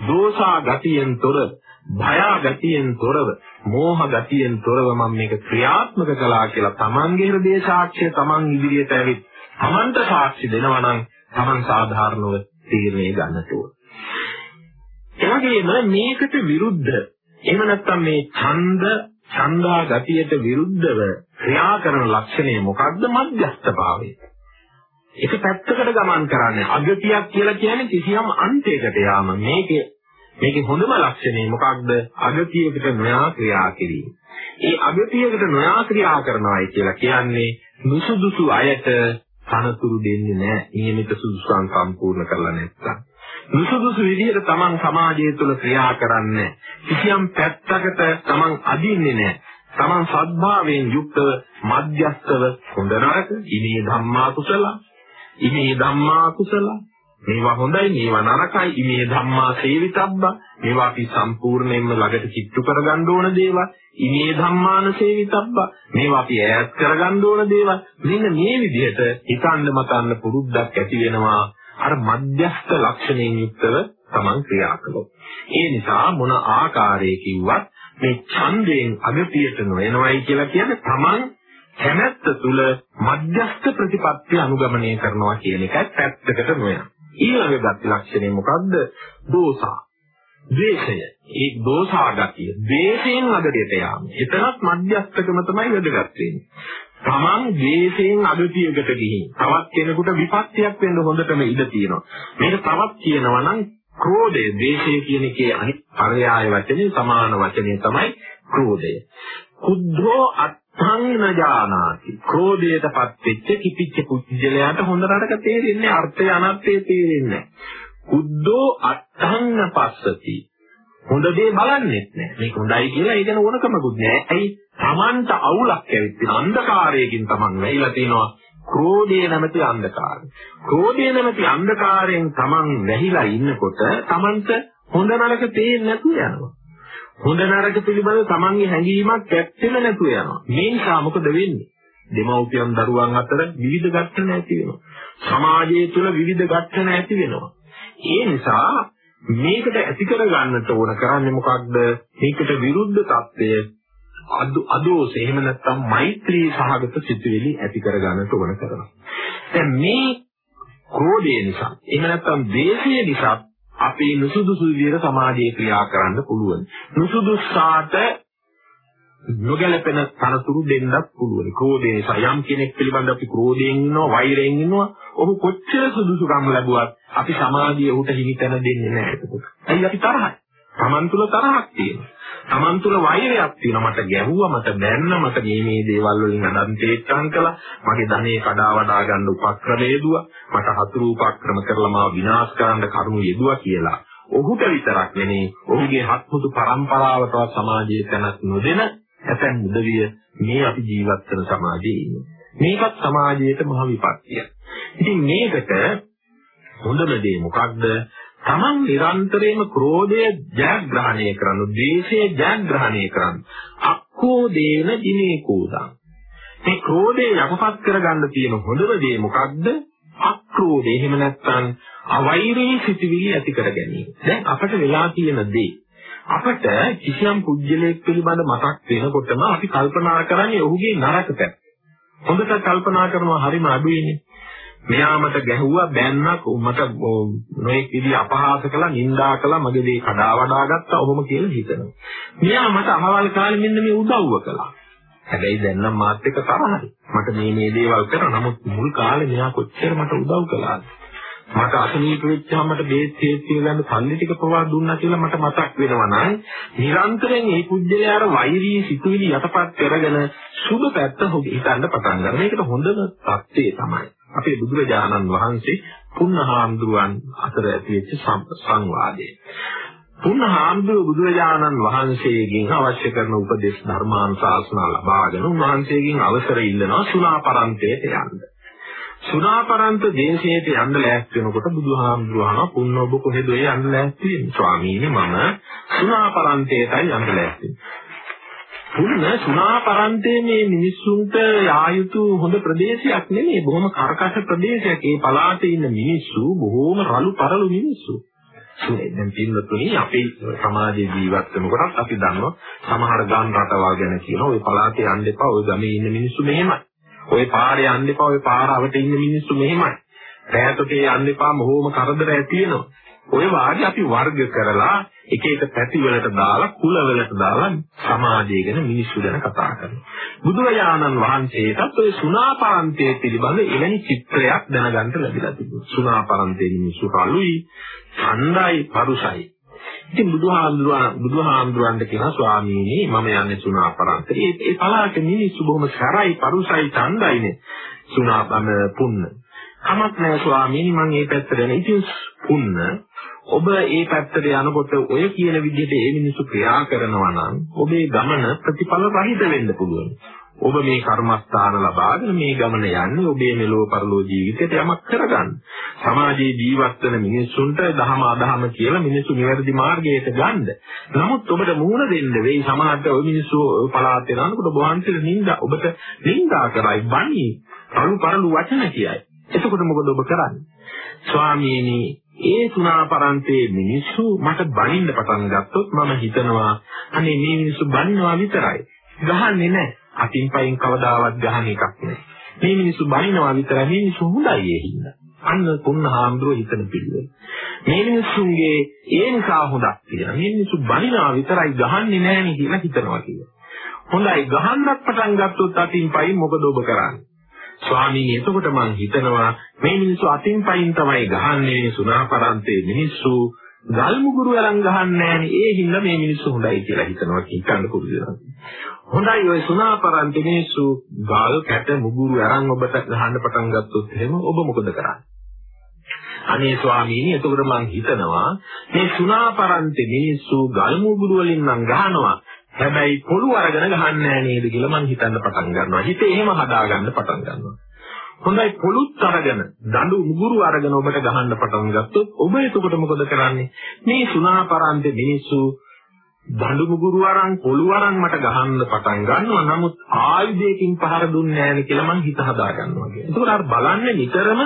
දෝෂා ගතියෙන් තොරව, භයා ගතියෙන් තොරව, මෝහ ගතියෙන් තොරව මම මේක ක්‍රියාත්මක කළා කියලා තමන්ගේ ප්‍රදේශාක්ෂිය තමන් ඉදිරියට ඇවිත් තමන්ට සාක්ෂි දෙනවා නම් තමන් සාධාරණව තීරණය ගන්නට ඕන. එවැගේම මේකට විරුද්ධ එහෙම නැත්නම් මේ ඡන්ද ඡන්දා ගතියට විරුද්ධව ක්‍රියා කරන ලක්ෂණය මොකක්ද මධ්‍යස්ථභාවය. එක පැත්තකට ගමන් කරන්නේ අගතියක් කියලා කියන්නේ කිසියම් අන්තයකට යාම. මේකේ මේකේ හොඳම ලක්ෂණය මොකක්ද? අගතියකට නොයා ක්‍රියා කිරීම. ඒ අගතියකට නොයා ක්‍රියා කරනවායි කියලා කියන්නේ නුසුදුසු අයට තනතුරු දෙන්නේ නැහැ. නියමිත සුදුසුකම් සම්පූර්ණ කරලා නැත්නම්. නුසුදුසු විදිහට Taman සමාජය තුළ ක්‍රියා කරන්නේ කිසියම් පැත්තකට Taman අදින්නේ නැහැ. Taman සද්භාවයෙන් යුක්තව මධ්‍යස්තව හොඳ නරක ඉමේ ධම්මා කුසල ඉමේ ධම්මා කුසල. මේවා හොඳයි මේවා නරකයි ඉමේ ධම්මා සේවිතබ්බා. මේවා අපි සම්පූර්ණයෙන්ම ළඟට කිට්ටු කරගන්න ඕන දේවල්. ඉමේ ධම්මාන සේවිතබ්බා. මේවා අපි ඈත් කරගන්න ඕන දේවල්. මෙන්න මේ විදිහට හිතන්න මතන්න පුරුද්දක් ඇති වෙනවා. අර මධ්‍යස්ථ ලක්ෂණයෙන් යුක්තව තමන් ක්‍රියා කළොත්. ඒ නිසා මොන ආකාරයේ කිව්වත් මේ ඡන්දයෙන් අගතියට නොයනවයි කියලා කියන්නේ තමන් කැමැත්ත තුල මධ්‍යස්ථ ප්‍රතිපත්තිය අනුගමනය කරනවා කියන එකයි පැත්තකට නොයන. ඊළඟ ගති ලක්ෂණය මොකද්ද? දෝසා. ද්වේෂය. ඒ දෝසාගතිය. ද්වේෂයෙන් අගතියට යාම. එතනත් මධ්‍යස්ථකම තමයි වැදගත් වෙන්නේ. Taman ද්වේෂයෙන් අගතියකට ගිහින් තවත් කෙනෙකුට විපත්තියක් වෙන්න හොඳටම ඉඩ තියෙනවා. මේක තවත් කියනවා නම් ක්‍රෝධය, ද්වේෂය කියන එකේ අනිත් පරයාය වචනේ සමාන වචනේ තමයි ක්‍රෝධය. කුද්ධෝ අත්ථං නජානාති. ක්‍රෝධයටපත් වෙච්ච කිපිච්ච කුජලයට හොඳ නරක තේරෙන්නේ අර්ථය අනර්ථය තේරෙන්නේ කුද්ධෝ අත්ථං පස්සති. හොඳ දේ බලන්නෙත් නෑ. මේක හොඳයි කියලා ඒ ගැන ඕනකමකුත් නෑ. ඇයි? Tamanta අවුලක් ඇවිත් තියෙන අන්ධකාරයකින් Taman වැහිලා තිනවා. ක්‍රෝධය නැමැති අන්ධකාරය. ක්‍රෝධය නැමැති අන්ධකාරයෙන් Taman වැහිලා ඉන්නකොට Tamanට හොඳ නරක තේින්නේ නැතුව යනවා. හොඳ නරක පිළිබඳ Tamanගේ හැඟීමක් ඇත්තෙම නැතුව යනවා. මේ නිසා මොකද වෙන්නේ? දෙමව්පියන් දරුවන් අතර විවිධ ගැටණ ඇති වෙනවා. සමාජය තුළ විවිධ ගැටණ ඇති වෙනවා. ඒ නිසා මේකට ඇති කර ගන්නට ඕන කරන්නේ මොකක්ද? මේකට විරුද්ධ తත්වය අදෝස එහෙම නැත්නම් මෛත්‍රී සහගත සිතුවිලි ඇති කර ගන්නට ඕන කරනවා. දැන් මේ ක්‍රෝධය නිසා එහෙම නැත්නම් ද්වේෂය නිසා අපේ නුසුදුසු විදිහට සමාජයේ ක්‍රියා කරන්න පුළුවන්. නුසුදුසාට නොගැලපෙන තනතුරු දෙන්නත් පුළුවන්. ක්‍රෝධය නිසා යම් කෙනෙක් පිළිබඳ අපි ක්‍රෝධයෙන් ඉන්නවා, වෛරයෙන් ඉන්නවා, ඔහු කොච්චර සුදුසුකම් ලැබුවත් අපි සමාජයේ උට හිමිතන දෙන්නේ නැහැ එතකොට. ඇයි අපි තරහයි? Taman තුල තරහක් තියෙනවා. Taman තුල වෛරයක් තියෙනවා. මට ගැහුවා, මට බැන්න, මට මේ මේ දේවල් වලින් අදන් තේක්කම් කළා. මගේ ධනෙ කඩා වඩා ගන්න උපක්‍රම යෙදුවා. මට හතුරු උපක්‍රම කරලා මාව විනාශ කරන්න කරුණු යෙදුවා කියලා. ඔහුට විතරක් නෙමෙයි ඔහුගේ හත්මුතු පරම්පරාවටවත් සමාජයේ තැනක් නොදෙන ඇතැම් උදවිය මේ අපි ජීවත් වෙන සමාජයේ ඉන්නේ. මේකත් සමාජයට මහ විපත්තියක්. ඉතින් මේකට හොඳම දේ මොකක්ද? තමන් නිරන්තරයෙන්ම ක්‍රෝධය ජයග්‍රහණය කරන, ද්වේෂය ජයග්‍රහණය කරන. අක්කෝ දේන දිනේ කෝදං. මේ ක්‍රෝධය යටපත් කරගන්න තියෙන හොඳම දේ මොකක්ද? අක්‍රෝධය. එහෙම නැත්නම් අවෛරී සිටිවිලි ඇති කර ගැනීම. දැන් අපට වෙලා තියෙන දේ අපට කිසියම් පුජ්‍යලයක් පිළිබඳ මතක් වෙනකොටම අපි කල්පනා කරන්නේ ඔහුගේ නරක පැත්ත. හොඳට කල්පනා කරනවා හරිම අඩුයිනේ. මෙයාමට ගැහුවා බෑන්නක් මට නොයෙක් විදි අපහාස කළා නිඳා කළා මගේ දේ කඩා වඩා ගත්තා ඔහොම කියලා හිතනවා. මෙයා මට අහවල් කාලේ මෙන්න මේ උදව්ව කළා. හැබැයි දැන් නම් මාත් එක්ක තරහයි. මට මේ මේ දේවල් කරා නමුත් මුල් කාලේ මෙයා කොච්චර මට උදව් කළාද? මට අසනීප වෙච්චාම මට බේත් තේත් කියලා සල්ලි ටික පවා දුන්නා කියලා මට මතක් වෙනවා නම් නිරන්තරයෙන් මේ පුජ්‍යලේ අර වෛරී සිතුවිලි යටපත් කරගෙන සුබ පැත්ත හිතන්න පටන් ගන්නවා. මේකට හොඳම தත්ත්වය තමයි. අපේ බුදුරජාණන් වහන්සේ පුන්නහාමුදුරුවන් අතර ඇතිවෙච්ච සංවාදය. පුන්නහාමුදුරුව බුදුරජාණන් වහන්සේගෙන් අවශ්‍ය කරන උපදේශ ධර්මානුශාසනා ලබාගෙන උන්වහන්සේගෙන් අවසර ඉල්ලනවා සුණාපරන්තයට යන්න. සුණාපරන්ත දේශයට යන්න ලෑස්ති වෙනකොට බුදුහාමුදුරුවහම පුන්න ඔබ කොහෙද යන්න ලෑස්ති වෙන්නේ? ස්වාමීනි මම සුණාපරන්තයටයි යන්න ලෑස්ති. පුන්න සුණාපරන්තේ මේ මිනිස්සුන්ට යා යුතු හොඳ ප්‍රදේශයක් නෙමෙයි බොහොම කරකශ ප්‍රදේශයක්. ඒ පළාතේ ඉන්න මිනිස්සු බොහොම රළු පරළු මිනිස්සු. දැන් පින්නතුනි අපේ සමාජයේ ජීවත් වෙනකොට අපි දන්නවා සමහර ගම් රටවල් ගැන කියනවා ওই පළාතේ යන්න එපා ওই ගමේ ඉන්න මිනිස්සු මෙහෙමයි. ওই පාරේ යන්න එපා ওই පාර අවට ඉන්න මිනිස්සු මෙහෙමයි. රැයතොටේ යන්න එපා මොහොම කරදර ඇති වෙනවා. ඔය වාගේ අපි වර්ග කරලා එක එක පැති වලට දාලා කුල වලට දාලා සමාජය ගැන මිනිස්සු ගැන කතා කරනවා. බුදුරජාණන් වහන්සේටත් ඔය සුණාපරන්තය පිළිබඳ එවැනි චිත්‍රයක් දැනගන්න ලැබිලා තිබුණා. සුණාපරන්තේ මිනිස්සු රළුයි, ඡණ්ඩයි, පරුසයි. ඉතින් බුදුහාමුදුරුවන් බුදුහාමුදුරන්ට කියන ස්වාමීනි මම යන්නේ සුණාපරන්තේ. ඒ ඒ පළාතේ මිනිස්සු බොහොම සරයි, පරුසයි, ඡණ්ඩයිනේ. සුණාපම පුන්න. කමක් නැහැ ස්වාමීනි මම මේ පැත්තට යන. ඉතින් පුන්න ඔබ ඒ පැත්තට යනකොට ඔය කියන විදිහට ඒ මිනිස්සු ක්‍රියා කරනවා නම් ඔබේ ගමන ප්‍රතිඵල රහිත වෙන්න පුළුවන්. ඔබ මේ කර්මස්ථාන ලබාගෙන මේ ගමන යන්නේ ඔබේ මෙලොව පරලෝ ජීවිතයට යමක් කරගන්න. සමාජයේ ජීවත් වෙන මිනිස්සුන්ට දහම අදහම කියලා මිනිස්සු නිවැරදි මාර්ගයට ගන්න. නමුත් ඔබට මූණ දෙන්න වෙයි සමාජයට ඔය මිනිස්සු පලාත් යනකොට ඔබ වහන්සේට නින්දා ඔබට නින්දා කරයි බණී පළු පරලු වචන කියයි. එතකොට මොකද ඔබ කරන්නේ? ස්වාමීනි ඒ තුනාපරන්තේ මිනිස්සු මට බනින්න පටන් ගත්තොත් මම හිතනවා අනේ මේ මිනිස්සු බනිනවා විතරයි. ගහන්නේ නැහැ. අතින් පයින් කවදාවත් ගහන එකක් නෑ. මේ මිනිස්සු බනිනවා විතරයි. මේ මිනිස්සු හොඳයි ඒ හින්දා. අන්න පුන්නහාම්දුර හිතන පිළිවෙල. මේ මිනිස්සුන්ගේ ඒ නිසා හොඳක් කියලා. මේ මිනිස්සු බනිනවා විතරයි ගහන්නේ නෑනේ කියලා හිතනවා කියලා. හොඳයි ගහන්නත් පටන් ගත්තොත් අතින් පයින් මොකද ඔබ කරන්නේ? ස්වාමීනි එතකොට මං හිතනවා මේ මිනිස්සු අතින් පයින් තමයි ගහන්නේ සුණාපරන්තේ මිනිස්සු ගල් මුගුරු අරන් ගහන්නේ නැහනේ ඒ හින්දා මේ මිනිස්සු හොඳයි කියලා හිතනවා හිතන්න පුරුදු වෙනවා. හොඳයි ඔය සුණාපරන්තේ මිනිස්සු ගල් කැට මුගුරු අරන් ඔබට ගහන්න පටන් ගත්තොත් එහෙම ඔබ මොකද කරන්නේ? අනේ ස්වාමීනි එතකොට මං හිතනවා මේ සුණාපරන්තේ මිනිස්සු ගල් මුගුරු වලින් නම් ගහනවා හැබැයි පොළු අරගෙන ගහන්නේ නැහැ නේද කියලා මං හිතන්න පටන් ගන්නවා. හිතේ එහෙම හදාගන්න පටන් ගන්නවා. හොඳයි පොළුත් අරගෙන දඬු මුගුරු අරගෙන ඔබට ගහන්න පටන් ගත්තොත් ඔබ එතකොට මොකද කරන්නේ? මේ සුණාපරන්තේ මිනිස්සු දඬු මුගුරු අරන් පොළු අරන් මට ගහන්න පටන් ගන්නවා. නමුත් ආයුධයකින් පහර දුන්නේ නැහැ කියලා මං හිත හදා ගන්නවා කියන්නේ. ඒකෝට අර බලන්නේ නිතරම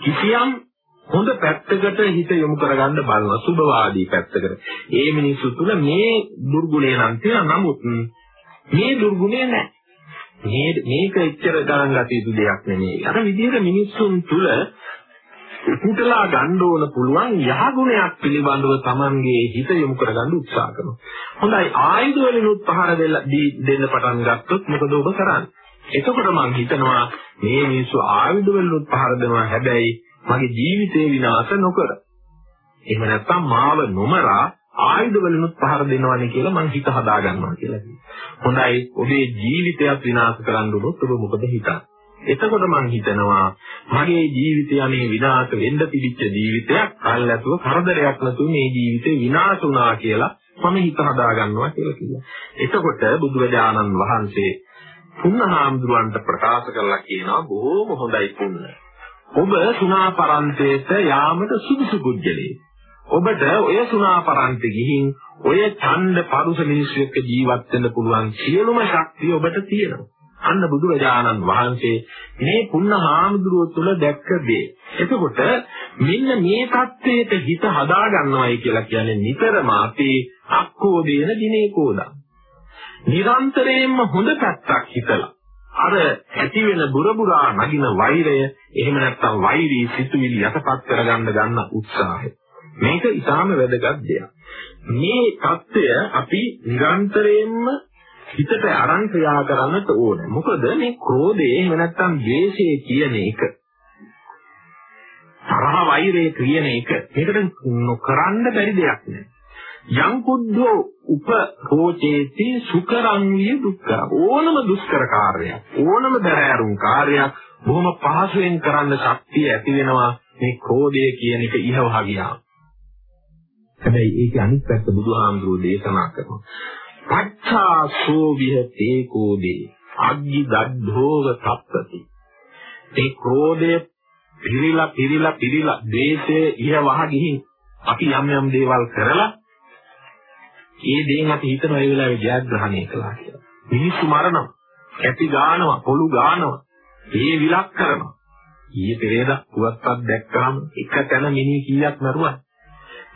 කිසියම් හොඳ පැත්තකට හිත යොමු කරගන්න බලනවා සුභවාදී පැත්තකට. ඒ මිනිස්සු තුල මේ දුර්ගුණේ නම් තියෙනවා. නමුත් මේ දුර්ගුණේ නැහැ. මේ මේක එච්චර ගණන් ගත යුතු දෙයක් නෙමෙයි. අර විදිහට මිනිස්සුන් තුල උපුටලා ගන්න ඕන පුළුවන් යහගුණයක් පිළිබඳව Tamanගේ හිත යොමු කරගන්න උත්සාහ කරනවා. හොඳයි ආයුධ වලිනුත් පහර දෙන්න පටන් ගත්තොත් මොකද ඔබ කරන්නේ? එතකොට මම හිතනවා මේ මිනිස්සු ආයුධ වලිනුත් පහර දෙනවා හැබැයි මගේ ජීවිතේ විනාශ නොකර. එහෙම නැත්නම් මාව නොමරා ආයුධ වලිනුත් පහර දෙනවනේ කියලා මං හිත හදා ගන්නවා කියලා කිව්වා. හොඳයි ඔබේ ජීවිතයත් විනාශ කරන්න උනොත් ඔබ මොකද හිතන්නේ? එතකොට මං හිතනවා මගේ ජීවිතය අනේ විනාශ වෙන්න පිළිච්ච ජීවිතයක් කල්ැතුව කරදරයක් නැතුව මේ ජීවිතේ විනාශ වුණා කියලා මම හිත හදා ගන්නවා කියලා කිව්වා. එතකොට බුදුරජාණන් වහන්සේ පුන්නහාමුදුරන්ට ප්‍රකාශ කළා කියනවා බොහොම හොඳයි පුන්න. ඔබ සුණාපරන්තයට යාමට සුදුසු පුද්ගලෙයි. ඔබට ඔය සුණාපරන්ත ගිහින් ඔය ඡන්ද පරුස මිනිස්සු එක්ක ජීවත් වෙන්න පුළුවන් සියලුම ශක්තිය ඔබට තියෙනවා. අන්න බුදුරජාණන් වහන්සේ මේ පුණහාමුදුරුව තුළ දැක්ක දේ. එතකොට මෙන්න මේ தත්ත්වයට හිත හදා ගන්නවයි කියලා කියන්නේ නිතරම අපි අක්කෝ දේන දිනේ කෝදා. නිරන්තරයෙන්ම හොඳ පැත්තක් හිතලා අර ඇති වෙන බුරබුරා නගින වෛරය එහෙම නැත්නම් වෛරී සිතුවිලි යටපත් කරගන්න ගන්න උත්සාහය. මේක ඊටාම වැදගත් දෙයක්. මේ தত্ত্বය අපි නිරන්තරයෙන්ම හිතට අරන් ක්‍රියා කරන්නට ඕනේ. මොකද මේ ක්‍රෝධය එහෙම නැත්නම් ද්වේෂය කියන එක තරහ වෛරය කියන එක ඒකට කරන්න බැරි දෙයක් නෑ. යම් කුද්දෝ උපෝචේති සුකරං විය දුක්ඛ ඕනම දුෂ්කර කාර්යයක් ඕනම දරෑරුම් කාර්යයක් බොහොම පහසුවෙන් කරන්න ශක්තිය ඇති වෙනවා මේ ක්‍රෝධය කියන එක ඉහවහ ගියා. හැබැයි ඒකේ අනිත් පැත්ත බුදුහාමුදුරුවෝ දේශනා කරනවා. පච්චාසෝ විහෙතේ කෝදේ අග්ගි දද්ධෝව තප්පති. ඒ ක්‍රෝධය පිරිලා පිරිලා පිරිලා දේශයේ ඉහ වහ ගිහින් අපි යම් යම් දේවල් කරලා ඒ දේන් අපි හිතන ඒ වෙලාවේ ජයග්‍රහණය කළා කියලා. මිනිස්සු මරනවා, කැටි ගානවා, පොළු ගානවා, ඒ විලක් කරනවා. ඊයේ පෙරේද පුවත්පත් දැක්කම එක තැන මිනි කීයක් මරුවා.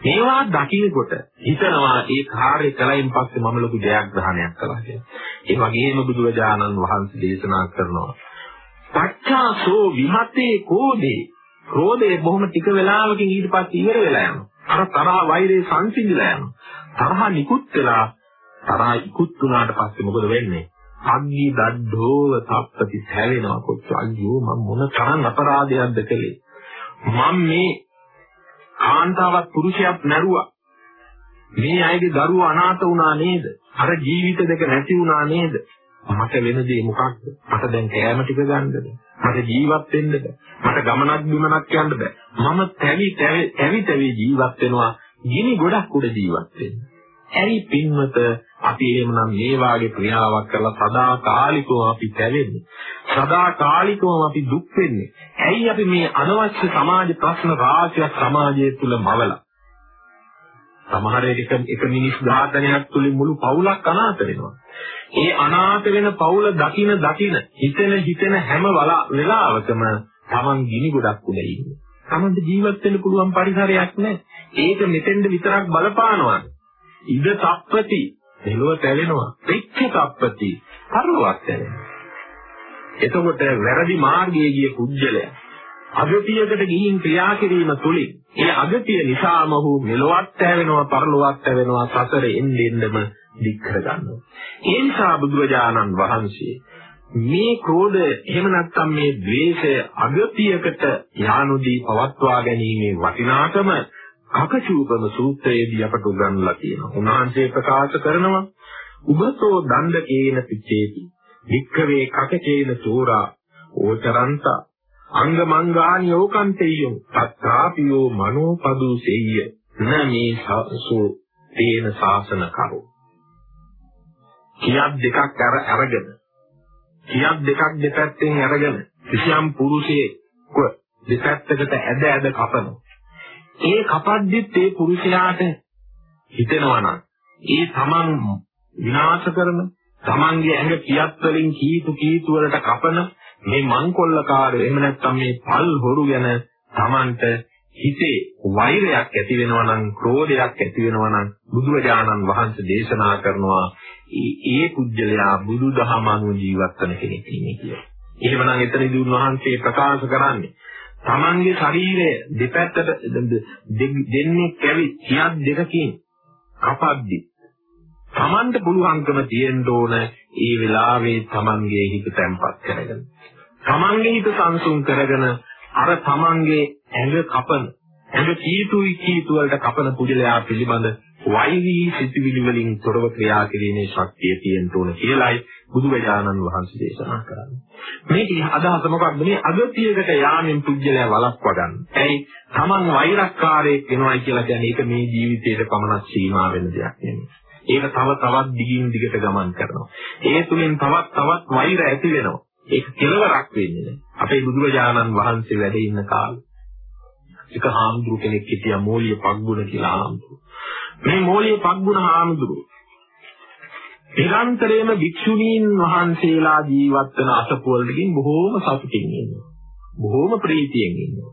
මේවා දකින්නකොට හිතනවා ඒ කාර්ය කලයින් පස්සේ මම ලොකු ජයග්‍රහණයක් කළා කියලා. ඒ වගේම බුදුරජාණන් වහන්සේ දේශනා කරනවා පච්චාසෝ විහතේ කෝදේ ක්‍රෝධේ බොහොම ටික වෙලාවකින් ඊට පස්සේ ඉවර වෙලා යනවා. අර තරහ වෛරේ සංසිඳිලා යනවා. තරහ නිකුත් වෙලා තරහ ඉක්ුත් වුණාට පස්සේ මොකද වෙන්නේ? අග්ගි දඩ්ඩෝව තප්පති හැවෙනවා කොච්චර අයියෝ මම මොන තරම් අපරාධයක්ද කළේ. මම මේ කාන්තාවක් පුරුෂයෙක් මැරුවා. මේ අයගේ දරුවෝ අනාථ වුණා නේද? අර ජීවිත දෙක නැති වුණා නේද? මට වෙන දේ මොකක්ද? මට දැන් කෑම ටික ගන්නද? මට ජීවත් වෙන්නද? මට ගමනක් බිමනක් යන්න බෑ. මම තැවි තැවි තැවි ජීවත් වෙනවා. ගිනි ගොඩක් උඩ ජීවත් වෙන්නේ. ඇයි පින්වත අපි එහෙමනම් මේ වාගේ ක්‍රියාවක් කරලා සදාකාලිකව අපි තැවෙන්නේ සදාකාලිකවම අපි දුක් වෙන්නේ. ඇයි අපි මේ අනවශ්‍ය සමාජ ප්‍රශ්න රාශියක් සමාජය තුල මවලා? සමහර එක එක මිනිස් ඝාතනයක් තුලින් මුළු පවුලක් අනාථ වෙනවා. ඒ අනාථ වෙන පවුල දකින දකින හිතෙන හිතෙන හැම වෙලාවකම Taman ගිනි ගොඩක් උඩ ඉන්නේ. Tamanට ජීවත් වෙන්න පුළුවන් පරිසරයක් නැහැ. ඒක මෙතෙන්ද විතරක් බලපානවා. ඉද තප්පති. දෙලොව තැවෙනවා පිච්ච තප්පති. පරලොවක් තැවෙනවා එතකොට වැරදි මාර්ගයේ ගිය කුජලයා අගතියකට ගිහින් ක්‍රියා කිරීම තුළින් ඒ අගතිය නිසාම ඔහු මෙලොවත් ඇවෙනවා පරලොවත් ඇවෙනවා සසර එන්න එන්නම දික් කරගන්නවා ඒ නිසා බුදුරජාණන් වහන්සේ මේ ක්‍රෝධ එහෙම නැත්නම් මේ ද්වේෂය අගතියකට යානුදී පවත්වා ගැනීමේ වටිනාකම කකචූපම සූත්‍රයේදී අපට උගන්වලා තියෙනවා. උන්වහන්සේ ප්‍රකාශ කරනවා උබතෝ දණ්ඩකේන පිච්චේති. වික්කවේ කකචේන චෝරා ඕචරන්ත අංගමංගානි යෝකන්තේයෝ තත්තාපියෝ මනෝපදු සෙය්‍ය නමේ සසෝ තේන ශාසන කරෝ. කියක් දෙකක් අර අරගෙන කියක් දෙකක් දෙපැත්තෙන් අරගෙන කිසියම් පුරුෂයෙක් දෙපැත්තකට ඇද ඇද කපනවා. ඒ කපද්දිත් ඒ පුරුෂයාට හිතෙනවා නම් ඒ තමන් විනාශ කරන තමන්ගේ ඇඟ පියත් වලින් කීතු කීතු වලට කපන මේ මංකොල්ලකාරය එහෙම නැත්නම් මේ පල් හොරු ගැන තමන්ට හිතේ වෛරයක් ඇති වෙනවා නම් ක්‍රෝධයක් ඇති වෙනවා නම් බුදුරජාණන් වහන්සේ දේශනා කරනවා ඒ පුජ්‍යලයා බුදුදහම අනුව ජීවත් වෙන කෙනෙක් ඉන්නේ කියලා. එහෙමනම් එතනදී උන්වහන්සේ ප්‍රකාශ කරන්නේ Tamange ශරීරය දෙපැත්තට දෙන්නේ කැවි සියක් දෙකකින් කපද්දි Tamanට පුළුවන්කම තියෙන්න ඕන ඒ වෙලාවේ Tamange හිත තැම්පත් කරගෙන Tamange හිත සංසුන් කරගෙන අර Tamange ඇඟ කපන ඇඟ කීතුයි කීතු වලට කපන පුජලයා පිළිබඳ වෛරී සිතුවිලි වලින් තොරව ක්‍රියා කිරීමේ ශක්තිය තියෙන්න ඕන කියලායි බුදුරජාණන් වහන්සේ දේශනා කරන්නේ. මේකේ අදහස මොකක්ද මේ අගතියකට යාමෙන් පුජ්‍යලයා වළක්වා ගන්න. ඇයි? Taman වෛරක්කාරයෙක් වෙනවයි කියලා කියන්නේ ඒක මේ ජීවිතේට පමණක් සීමා වෙන දෙයක් නෙමෙයි. ඒක තව තවත් දිගින් දිගට ගමන් කරනවා. ඒ තුලින් තවත් තවත් වෛර ඇති වෙනවා. ඒක කෙලවරක් වෙන්නේ නැහැ. අපේ බුදුරජාණන් වහන්සේ වැඩ ඉන්න කාලේ එක හාමුදුරු කෙනෙක් හිටියා මෝලිය පග්ගුණ කියලා හාමුදුරු. මේ මෝලිය පග්ගුණ හාමුදුරු නිරන්තරයෙන්ම භික්ෂුණීන් වහන්සේලා ජීවත් වෙන අසපුවලකින් බොහෝම සතුටින් ඉන්නවා. බොහෝම ප්‍රීතියෙන් ඉන්නවා.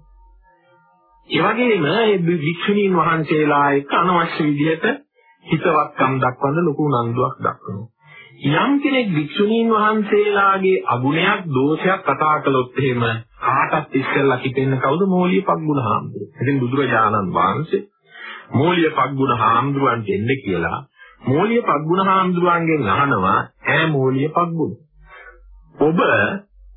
ඒ වගේම මේ භික්ෂුණීන් වහන්සේලා එක්ක අනවශ්‍ය විදිහට හිතවත්කම් දක්වන ලොකු නන්දුවක් දක්වනවා. යම් කෙනෙක් භික්ෂුණීන් වහන්සේලාගේ අගුණයක් දෝෂයක් කතා කළොත් එහෙම කාටත් ඉස්සෙල්ලා හිතෙන්න කවුද මෝලිය පග්ගුණ හාමුදුරුවෝ. ඉතින් බුදුරජාණන් වහන්සේ මෝලිය පග්ගුණ හාමුදුරුවන් දෙන්න කියලා මෝලිය පග්ගුණ හාමුදුරුවන්ගෙන් අහනවා ඈ මෝලිය පග්ගුණ. ඔබ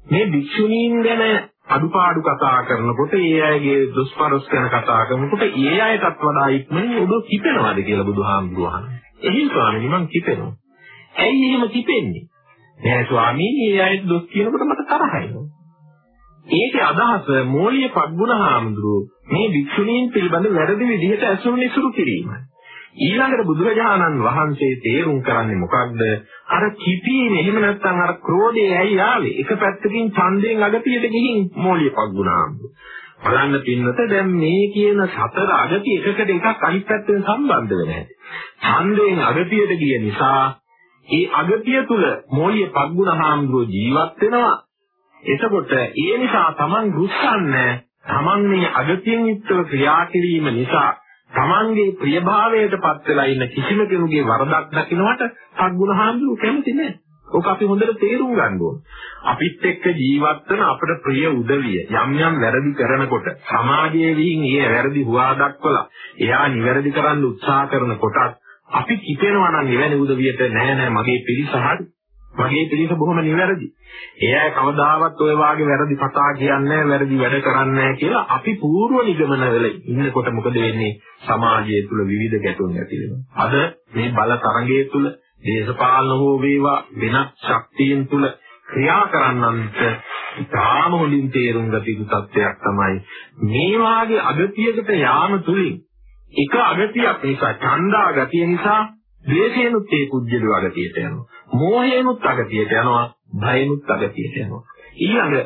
මේ භික්ෂුණීන් ගැන අඩුපාඩු කතා කරනකොට ඒ අයගේ දුෂ්පරස් ගැන කතා කරනකොට ඒ අයටත් වඩා ඉක්මනින් ඔබ කිපෙනවද කියලා බුදුහාමුදුරුවෝ අහනවා. එහි ස්වාමීනි මං කිපෙනවා. ඇයි එහෙම කිපෙන්නේ? නෑ ස්වාමීනි ඒ අයට දොස් කියනකොට මට තරහ එනවා. ඒකේ අදහස මෝලිය පග්ගුණ හාමුදුරුවෝ මේ භික්ෂුණීන් පිළිබඳ වැරදි විදිහට ඇසුරු නිසුරු කිරීමයි. ඊළඟට බුදුරජාණන් වහන්සේ තේරුම් කරන්නේ මොකක්ද? අර කිපීම එහෙම නැත්නම් අර ක්‍රෝධය ඇයි ආවේ? එක පැත්තකින් ඡන්දයෙන් අගතියට ගිහින් මෝලිය පග්ගුණාම්බ. බලන්න පින්නත දැන් මේ කියන සතර අගති එකකට එකක් අනිත් පැත්තෙන් සම්බන්ධ වෙන හැටි. ඡන්දයෙන් අගතියට ගිය නිසා ඒ අගතිය තුල මෝලිය පග්ගුණාම්බෝ ජීවත් වෙනවා. එතකොට ඒ නිසා Taman රුස්සන්නේ Taman මේ අගතියෙන් යුක්තව ක්‍රියා කිරීම නිසා තමන්ගේ ප්‍රියභාවයට පත් වෙලා ඉන්න කිසිම කෙනෙකුගේ වරදක් දකින්නට සත්ගුණ හාමුදුරුවෝ කැමති නැහැ. ඕක අපි හොඳට තේරුම් ගන්න ඕන. අපිත් එක්ක ජීවත් වෙන අපට ප්‍රිය උදවිය යම් යම් වැරදි කරනකොට සමාජයේ විහිං ඒ වැරදි හුවා දක්වලා එයා නිවැරදි කරන්න උත්සාහ කරන කොටත් අපි කිපෙනවා නම් එවැනි උදවියට නෑ නෑ මගේ පිළිස හරි මගේ පිළිස බොහොම නිවැරදි. ඒ අය කවදාවත් ඔය වාගේ වැරදි කතා කියන්නේ වැරදි වැඩ කරන්නේ කියලා අපි පූර්ව නිගමනවල ඉන්නකොට මොකද වෙන්නේ? සමාජය තුළ විවිධ ගැටුම් ඇති වෙනවා. අද මේ බල තරංගයේ තුළ දේශපාලන හෝ වේවා වෙනත් ශක්තියින් තුළ ක්‍රියා කරන්නන්ට ඉතාම හොඳින් තේරුම් ගත යුතු තත්ත්වයක් තමයි මේ වාගේ අගතියකට යාම තුලින් එක අගතියක් නිසා ඡන්දා ගතිය නිසා ද්වේෂයෙන්ුත් ඒ කුජ්ජල අගතියට යනවා. මෝහයෙන්ුත් අගතියට යනවා. භයෙන්ුත් අගතියට යනවා. ඊළඟ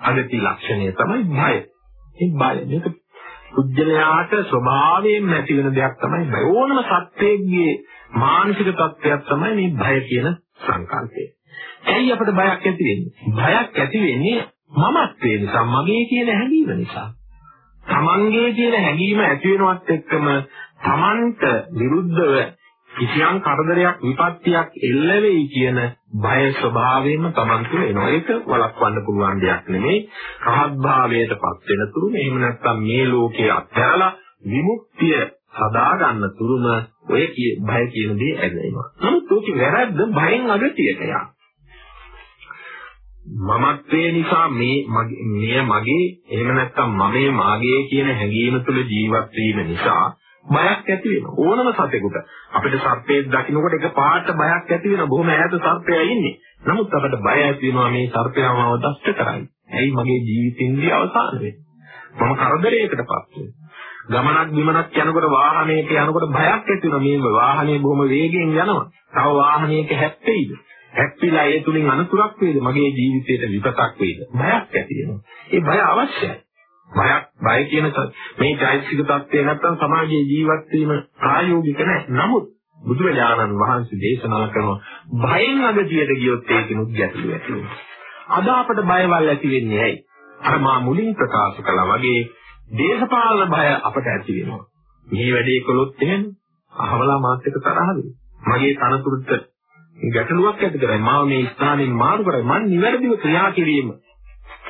අගති ලක්ෂණය තමයි භය. මේ භය මේක කුජ්ජලයාට ස්වභාවයෙන් නැති වෙන දෙයක් තමයි භය. ඕනම සත්‍යයේ මානසික තත්ත්වයක් තමයි මේ භය කියන සංකල්පය. ඇයි අපිට බයක් ඇති වෙන්නේ? බයක් ඇති වෙන්නේ මමත්වේ නිසා, මගේ කියන හැඟීම නිසා. තමන්ගේ කියන හැඟීම ඇති වෙනවත් එක්කම තමන්ට විරුද්ධව කිසියම් කරදරයක් විපත්තියක් එල්ල වෙයි කියන බය ස්වභාවයෙන්ම Taman තුළ එනවා. ඒක වළක්වන්න පුළුවන් දෙයක් නෙමෙයි. රහත් භාවයටපත් වෙන තුරුම එහෙම නැත්නම් මේ ලෝකයේ අත්හැරලා විමුක්තිය සදා ගන්න තුරුම ඔය බය කියන දේ ඇදෙනවා. නමුත් ඔකේ වැරද්ද බයෙන් අගතියට යා. මමත්වේ නිසා මේ මෙය මගේ එහෙම නැත්නම් මමේ මාගේ කියන හැඟීම තුළ ජීවත් වීම නිසා බයක් ඇති වෙනවා. ඕනම සතෙකුට අපිට සර්පයෙක් දකින්නකොට එක පාට බයක් ඇති වෙනවා. බොහොම ඈත සර්පයා ඉන්නේ. නමුත් අපිට බය ඇති වෙනවා මේ සර්පයාම අවදස්ත කරයි. ඇයි මගේ ජීවිතින්දී අවසාන වෙන්නේ? මම කරදරයකටපත් වෙනවා. ගමනක් බිමනක් යනකොට වාහනයක යනකොට බයක් ඇති වෙනවා. මේ වාහනේ බොහොම වේගෙන් යනවා. තව වාහනයක හැප්පෙයිද? හැප්පිලා ඒ තුලින් අනතුරක් වේද? මගේ ජීවිතයට විපතක් වේද? බයක් ඇති වෙනවා. ඒ බය අවශ්‍යයි. බයක් බය කියන මේ චෛතසික தත්ත්වය නැත්තම් සමාජයේ ජීවත් වීම ප්‍රායෝගික නැහැ. නමුත් බුදුරජාණන් වහන්සේ දේශනා කරන බයෙන් අගතියට ගියොත් ඒකිනුත් ගැටලු ඇති වෙනවා. අද අපට බයවල් ඇති වෙන්නේ ඇයි? අර මා මුලින් ප්‍රකාශ කළා වගේ දේශපාලන බය අපට ඇති වෙනවා. මේ වැඩේ කළොත් එහෙම අහවලා මාත් එක්ක තරහ වෙනවා. මගේ තනතුරට ගැටලුවක් ඇති කරයි. මාව මේ ස්ථානෙන් මාරු කරයි. මන් නිවැරදිව ක්‍රියා කිරීම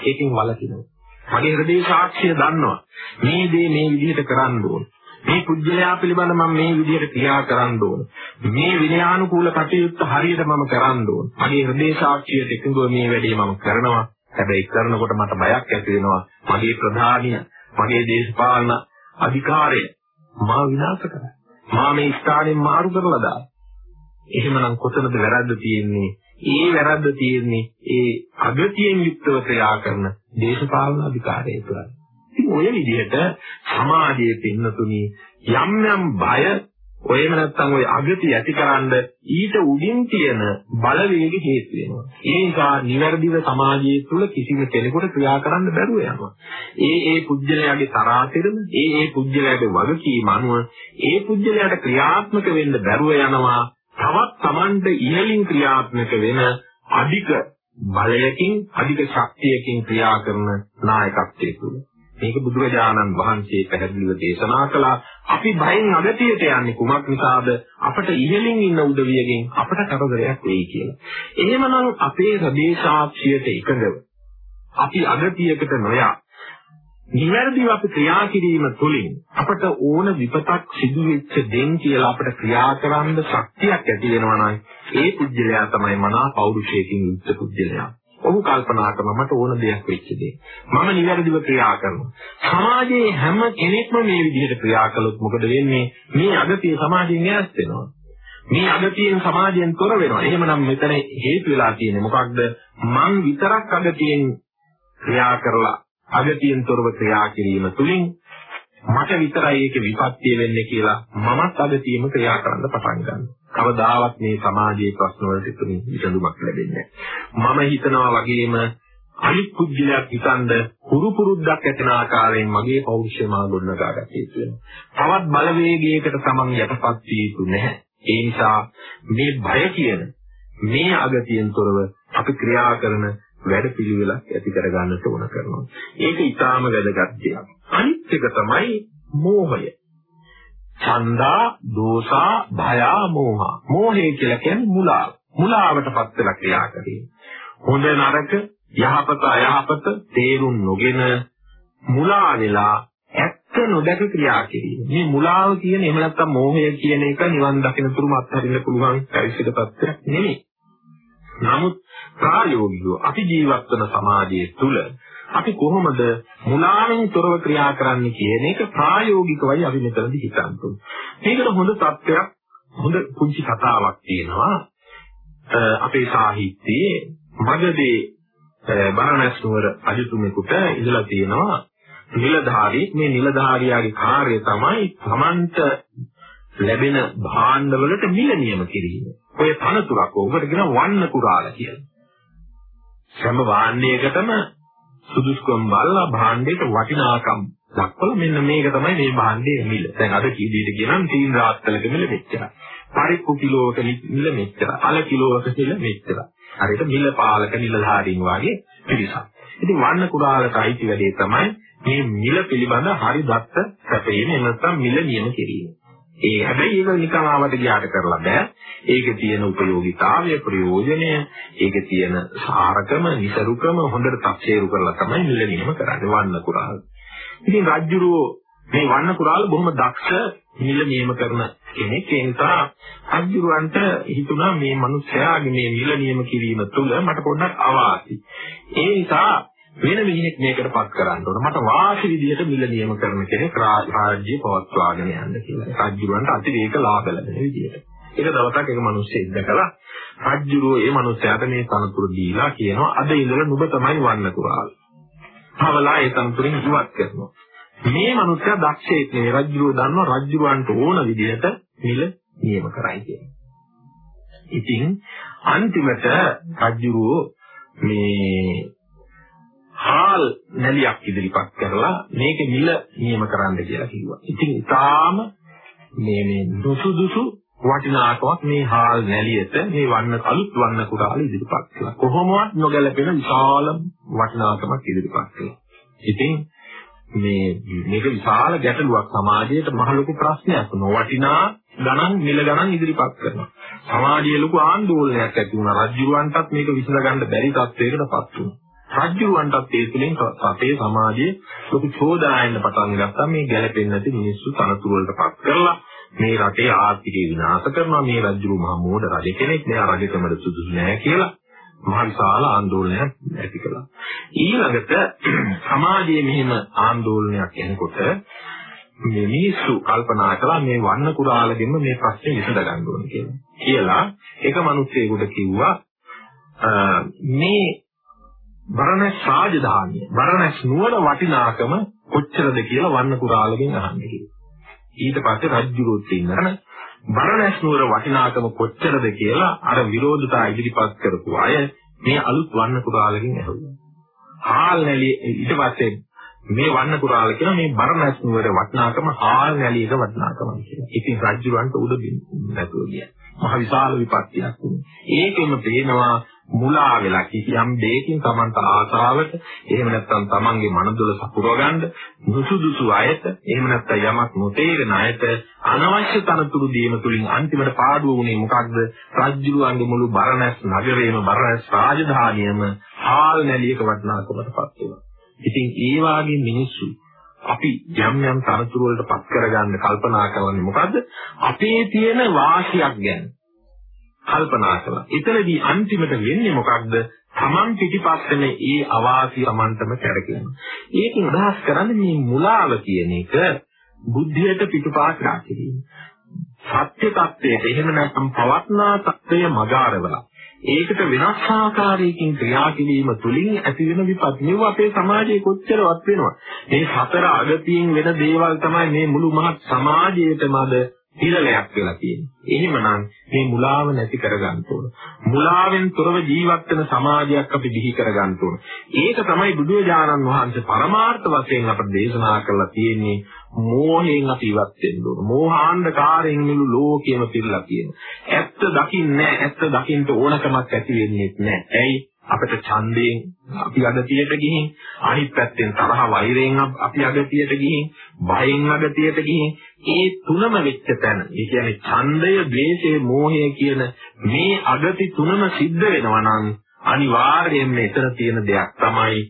ඒකෙන් වළකිනවා. මගේ හෘදේ සාක්ෂිය දන්නවා. මේ දේ මේ විදිහට කරන්න ඕන. මේ කුජලයා පිළිබඳ මම මේ විදිහට ක්‍රියා කරන්න ඕන. මේ විනයානුකූල කටයුත්ත හරියට මම කරන්න ඕන. මගේ හෘදේ සාක්ෂියට එකඟව මේ වැඩේ මම කරනවා. හැබැයි කරනකොට මට බයක් ඇති වෙනවා. මගේ ප්‍රධානිය, මගේ දේශපාලන අධිකාරය මාව විනාශ කරයි. මා මේ ස්ථානෙන් මාරු කරලා දායි. එහෙමනම් කොතනද වැරද්ද තියෙන්නේ? ඒ වැරද්ද තියෙන්නේ ඒ අගතියෙන් යුක්තව ක්‍රියා කරන දේශපාලන අධිකාරිය තුළයි. ඉතින් ඔය විදිහට සමාජයේ පින්නතුනි යම් යම් බය ඔයම නැත්තම් ওই අගති ඇතිකරනද ඊට උඩින් තියෙන බලවේග හේතු වෙනවා. ඒ නිසා නිවැරදිව සමාජයේ තුල කිසිම කෙනෙකුට ක්‍රියා කරන්න බැරුව යනවා. ඒ ඒ පුජ්‍යලයාගේ තරාතිරම, ඒ ඒ පුජ්‍යලයාගේ වගකීම අනුව ඒ පුජ්‍යලයාට ක්‍රියාත්මක වෙන්න බැරුව යනවා. තවත් Tamanට ඉහළින් ක්‍රියාත්මක වෙන අධික බලයකින්, අධික ශක්තියකින් ක්‍රියා කරන නායකත්වයේ තුල. මේක බුදුරජාණන් වහන්සේ පැහැදිලිව දේශනා කළා. අපි බයෙන් අගතියට යන්නේ කුමක් නිසාද? අපට ඉහළින් ඉන්න උදවියගෙන් අපට කරදරයක් වෙයි කියලා. එහෙමනම් අපේ ප්‍රදේශාක්ෂියට එකඟව අපි අගතියකට නොයා නිවැරදිව අපි ක්‍රියා කිරීම තුළින් අපට ඕන විපතක් සිදු වෙච්ච දෙන් කියලා අපට ක්‍රියා කරන්න ශක්තියක් ඇති වෙනවා නම් ඒ පුජ්‍යලයා තමයි මනා පෞරුෂයකින් යුක්ත පුජ්‍යලයා. ඔහු කල්පනා කරනවා මට ඕන දෙයක් වෙච්ච දේ. මම නිවැරදිව ක්‍රියා කරනවා. සමාජයේ හැම කෙනෙක්ම මේ විදිහට ක්‍රියා කළොත් මොකද වෙන්නේ? මේ අගතිය සමාජයෙන් ඈත් වෙනවා. මේ අගතියෙන් සමාජයෙන් තොර වෙනවා. එහෙමනම් මෙතන හේතු වෙලා තියෙන්නේ මොකක්ද? මං විතරක් අගතියෙන් ක්‍රියා කරලා අගතියෙන් තොරව ක්‍රියා කිරීම තුළින් මට විතරයි ඒක විපත්‍ය වෙන්නේ කියලා මමත් අගතියෙම ක්‍රියා කරන්න පටන් ගන්නවා. කවදාවත් මේ සමාජයේ ප්‍රශ්න වලට ඉතින් විසඳුමක් ලැබෙන්නේ නැහැ. මම හිතනවා වගේම අනිත් පුද්ගලයාත් හිතනද හුරු පුරුද්දක් ඇතින ආකාරයෙන් මගේ පෞරුෂය මා ගොඩනගා ගත යුතු වෙනවා. තවත් බලවේගයකට තමන් යටපත් විය යුතු නැහැ. ඒ නිසා මේ භය කියන මේ අගතියෙන් තොරව අපි ක්‍රියා කරන වැඩ පිළිවෙලක් ඇති කරගන්නට ඕන කරනවා. ඒක ඊටාම වැදගත් දෙයක්. අනිත් එක තමයි මෝහය. ඡන්දා, දෝසා, භයා, මෝහා. මෝහය කියලා කියන්නේ මුලාව. මුලාවටපත් වෙලා ක්‍රියා කිරීම. හොඳ නරක, යහපත අයහපත තේරුම් නොගෙන මුලා වෙලා ඇත්ත නොදැක ක්‍රියා කිරීම. මේ මුලාව කියන එහෙම නැත්නම් මෝහය කියන එක නිවන් දකින තුරුම අත්හරින්න පුළුවන් පරිසික තත්ත්වයක් නෙමෙයි. නමුත් ප්‍රායෝගිකව අපි ජීවත් වන සමාජයේ තුල අපි කොහොමද මුලාවෙන් තොරව ක්‍රියා කරන්නේ කියන එක ප්‍රායෝගිකවයි අපි මෙතනදී හිතන්න ඕනේ. මේකට හොඳ තත්ත්වයක් හොඳ පුංචි කතාවක් තියෙනවා. අපේ සාහිත්‍යයේ මගදී බරණැස් නුවර අජිතුමෙකුට ඉඳලා තියෙනවා නිලධාරී මේ නිලධාරියාගේ කාර්යය තමයි Tamanට ලැබෙන භාණ්ඩවලට මිල නියම කිරීම. ඔය තනතුරක් ඔකට කියන වන්න කුරාල කියලා. හැම භාණ්ඩයකටම සුදුසුකම් බලලා භාණ්ඩයට වටිනාකම් දක්වලා මෙන්න මේක තමයි මේ භාණ්ඩයේ මිල. දැන් අද කීදීට කියනම් තීන් රාත්තලක මිල මෙච්චරයි. පරිප්පු කිලෝවක මිල මෙච්චරයි. අල කිලෝවක මිල මෙච්චරයි. හරියට මිල පාලක නිලධාරීන් වගේ පිරිසක්. ඉතින් වන්න කුරාලට අයිති වැඩේ තමයි මේ මිල පිළිබඳ හරි දත්ත සැපයීම එනත්නම් මිල නියම කිරීම. ඒ හැබැයි ඒක නිකන් ආවට ගියාට කරලා බෑ. ඒකේ තියෙන ප්‍රයෝගිතාවය, ප්‍රයෝජනය, ඒකේ තියෙන සාරකම, නිසරුකම හොඳට තක්සේරු කරලා තමයි මිල නියම කරන්නේ වන්න කුරාල. ඉතින් රජ්ජුරුව මේ වන්න කුරාල බොහොම දක්ෂ මිල නියම කරන කෙනෙක්. ඒ නිසා රජ්ජුරුවන්ට හිතුණා මේ මිනිස්යාගේ මේ මිල නියම කිරීම තුළ මට පොඩ්ඩක් අවාසි. ඒ නිසා වෙන මිනිහෙක් මේකටපත් කරන්න ඕන. මට වාසි විදියට මිල නියම කරන කෙනෙක් රාජ්‍ය පවත්වාගෙන යන්න කියලා. රජුරන්ට අතිරේක ලාභ ලැබෙන විදියට. ඒක දවසක් එක මිනිස්සෙක් දැකලා රජුරෝ ඒ මිනිස්යාට මේ තනතුරු දීලා කියනවා අද ඉඳලා නුඹ තමයි වන්න කුරාල්. පවලා ඒ තනතුරින් ඉවත් කරනවා. මේ මිනිස්යා දක්ෂයෙක් නෙවෙයි රජුරෝ දන්නවා රජුරන්ට ඕන විදියට මිල නියම කරයි කියන්නේ. ඉතින් අන්තිමට රජුරෝ මේ හාල් නැලියක් ඉදිරිපත් කරලා මේක මිල නියම කරන්න කියලා කිව්වා. ඉතින් ඊටාම මේ මේ දුසුදුසු වටිනාකමක් මේ හාල් නැලියට මේ වන්න අලුත් වන්න කුඩාල ඉදිරිපත් කළා. කොහොමවත් නොගැලපෙන විශාල වටිනාකමක් ඉදිරිපත් කළා. ඉතින් මේ මේක විශාල ගැටලුවක් සමාජයට මහ ලොකු ප්‍රශ්නයක් නොවටිනා ගණන් මිල ගණන් ඉදිරිපත් කරනවා. සමාජයේ ලොකු ආందోලනයක් ඇති වුණා. රජුරවන්ටත් මේක විසඳගන්න බැරි තත්යකටපත් වුණා. රජුවන්ටත් ඒ තුලින් අපේ සමාජයේ ලොකු චෝදනායන්න පටන් ගත්තා. මේ ගැළපෙන්නේ නැති මිනිස්සු තනතුරු වලටපත් කරලා මේ රටේ ආර්ථිකය විනාශ කරනවා. මේ රජු මහ මෝඩ රජ කෙනෙක් මෙයා රජකමට සුදුසු නෑ කියලා මහ විශාල ආందోලනයක් ඇති කළා. ඊළඟට සමාජයේ මෙහෙම ආందోලනයක් එනකොට මේ මිනිස්සු කල්පනා කළා මේ වන්න කුරාලගෙම මේ ප්‍රශ්නේ විසඳ ගන්න ඕනේ කියලා. කියලා එක මිනිස්සෙකුට කිව්වා මේ බරණැස් රාජධානිය බරණැස් නුවර වටිනාකම කොච්චරද කියලා වන්න කුරාලගෙන් අහන්න කිව්වා. ඊට පස්සේ රජුරුත් ඉන්නකන බරණැස් නුවර වටිනාකම කොච්චරද කියලා අර විරෝධතා ඉදිරිපත් කරපු අය මේ අලුත් වන්න කුරාලගෙන් ඇහුවා. හාල් නැලිය ඊට පස්සේ මේ වන්න කුරාල කියන මේ බරණැස් නුවර වටිනාකම හාල් නැලියක වටිනාකම කියලා. ඉතින් රජුරන්ට උඩ නැතුව ගියා. මහ විශාල විපත්තියක් වුණා. ඒකෙම පේනවා මුලා වෙලා කිසියම් දෙයකින් Tamanta ආසාවට එහෙම නැත්නම් Tamanගේ මනදොල සපුරව ගන්න මුසුදුසු අයට එහෙම නැත්නම් යමක් නොතේරෙන අයට අනවශ්‍ය තනතුරු දීම තුලින් අන්තිමට පාඩුව වුණේ මොකක්ද රජ්ජුරුවන්ගේ මුළු බරණැස් නගරයේම බරණැස් රාජධානියම හාල් නැලියක වටිනාකමටපත් වුණා. ඉතින් ඒ වාගේ මිනිස්සු අපි යම් යම් තනතුරු වලට පත් කරගන්න කල්පනා කරන්නේ මොකද්ද? අපේ තියෙන වාසියක් ගැන. කල්පනා කළා. එතනදී අන්තිමට වෙන්නේ මොකක්ද? Taman පිටිපස්සෙන ඒ අවාසිය Tamanටම කැරකෙනවා. ඒකෙන් අදහස් කරන්නේ මේ මුලාව කියන එක බුද්ධියට පිටුපාස් කිරීම. සත්‍ය tattweට එහෙම නැත්නම් පවත්නා tattweය මගාරවලා ඒකට වෙනස් ආකාරයකින් ක්‍රියා කිරීම තුළින් ඇති වෙන විපත් මෙව අපේ සමාජයේ කොච්චරවත් වෙනවා මේ සතර අගතියින් වෙන දේවල් තමයි මේ මුළු මහත් සමාජයේටම අද හිරලයක් වෙලා තියෙන්නේ. එහෙමනම් මේ මුලාව නැති කරගන්න ඕන. මුලාවෙන් තොරව ජීවත් වෙන සමාජයක් අපි බිහි කරගන්න ඕන. ඒක තමයි බුදුරජාණන් වහන්සේ පරමාර්ථ වශයෙන් අපට දේශනා කරලා තියෙන්නේ. මෝහයෙන් අපි ඉවත් වෙන්න ඕන. මෝහාන්ධකාරයෙන් මුළු ලෝකෙම පිරලා තියෙනවා. ඇත්ත දකින්නේ නැහැ. ඇත්ත දකින්න ඕනකමක් ඇති වෙන්නේ නැහැ. ඇයි? අපිට ඡන්දයෙන් අපි අගතියට ගිහින් අනිත් පැත්තෙන් තරහ වෛරයෙන් අපි අගතියට ගිහින් බයෙන් අගතියට ගිහින් ඒ තුනම වෙච්ච තැන. ඒ කියන්නේ ඡන්දය, ද්වේෂය, මෝහය කියන මේ අගති තුනම සිද්ධ වෙනවා නම් අනිවාර්යයෙන්ම එතන තියෙන දෙයක් තමයි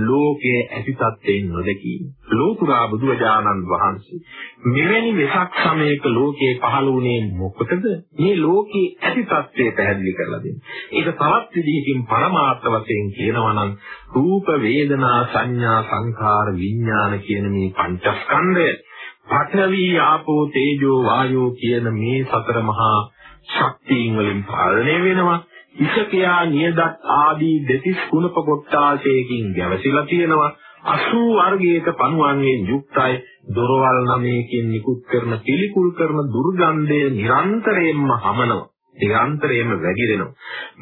ලෝකයේ ඇති තත්ත්වයෙන් නොදකීම. ලෝතුරා බුදුරජාණන් වහන්සේ මෙවැනි වෙසක් සමයක ලෝකේ පහළ වුණේ මොකටද? මේ ලෝකයේ ඇති තත්ත්වය පැහැදිලි කරලා දෙන්න. ඒක තවත් විදිහකින් පරමාර්ථ වශයෙන් කියනවා නම් රූප, වේදනා, සංඥා, සංඛාර, විඥාන කියන මේ පංචස්කන්ධය පඨවි, ආපෝ, තේජෝ, වායෝ කියන මේ සතර මහා ශක්තියින් වලින් පාලනය වෙනවා. ඉසකියා නියදත් ආදී දෙතිස් කුණප කොට්ටාසයකින් ගැවසිලා තියෙනවා. 80 වර්ගයක පණුවන්ගෙන් යුක්තයි දොරවල් නමයකින් නිකුත් කරන පිළිකුල් කරන දුර්ගන්ධය නිරන්තරයෙන්ම හමනවා. නිරන්තරයෙන්ම වැඩිරෙනවා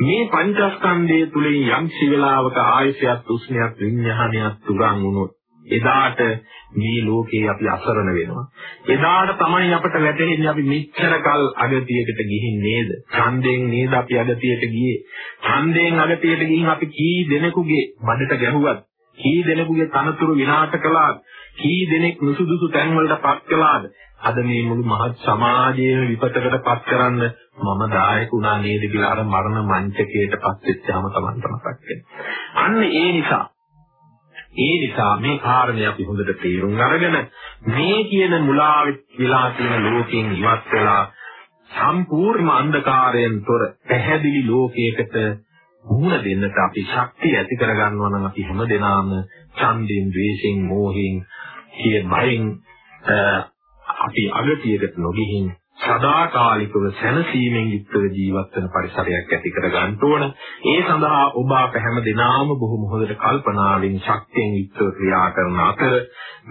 මේ පංචස්කන්ධය තුලින් යම් සිවලාවක ආයශයත් උස්නයක් විඤ්ඤාණයක් තුරන් වුණොත් එදාට මේ ලෝකේ අපි අසරණ වෙනවා. එදාට තමයි අපට වැටහෙන්නේ අපි මෙච්චර කල් අගතියකට ගිහින් නේද? ඡන්දයෙන් නේද අපි අගතියට ගියේ? ඡන්දයෙන් අගතියට ගිහින් අපි කී දෙනෙකුගේ බඩට ගැහුවත්, කී දෙනෙකුගේ තනතුරු විනාශ කළාද? කී දෙනෙක් නුසුදුසු තැන් වලට පත් කළාද? අද මේ මුළු මහත් සමාජයේ විපතකට පත් කරන්න මම දායක වුණා නේද කියලා අර මරණ මංචකයට පත් වෙච්චාම තමයි මතක් අන්න ඒ නිසා ඒ නිසා මේ කාරණේ අපි හොඳට තේරුම් අරගෙන මේ කියන මුලාවෙ විලා තියෙන ලෝකයෙන් ඉවත් වෙලා සම්පූර්ණ අන්ධකාරයෙන් තොර පැහැදිලි ලෝකයකට මුහුණ දෙන්නට අපි ශක්තිය ඇති කරගන්නවා නම් අපි හැමදෙනාම ඡන්දයෙන්, ද්වේෂයෙන්, මෝහයෙන්, කිය බයෙන් අපි අගතියකට නොගිහින් සදාකාලිකව සැනසීමෙන් යුක්තව ජීවත් වෙන පරිසරයක් ඇති කර ගන්න ඕන. ඒ සඳහා ඔබ අප හැම දිනාම බොහොම හොඳට කල්පනාවෙන් ශක්තියෙන් යුක්තව ක්‍රියා කරන අතර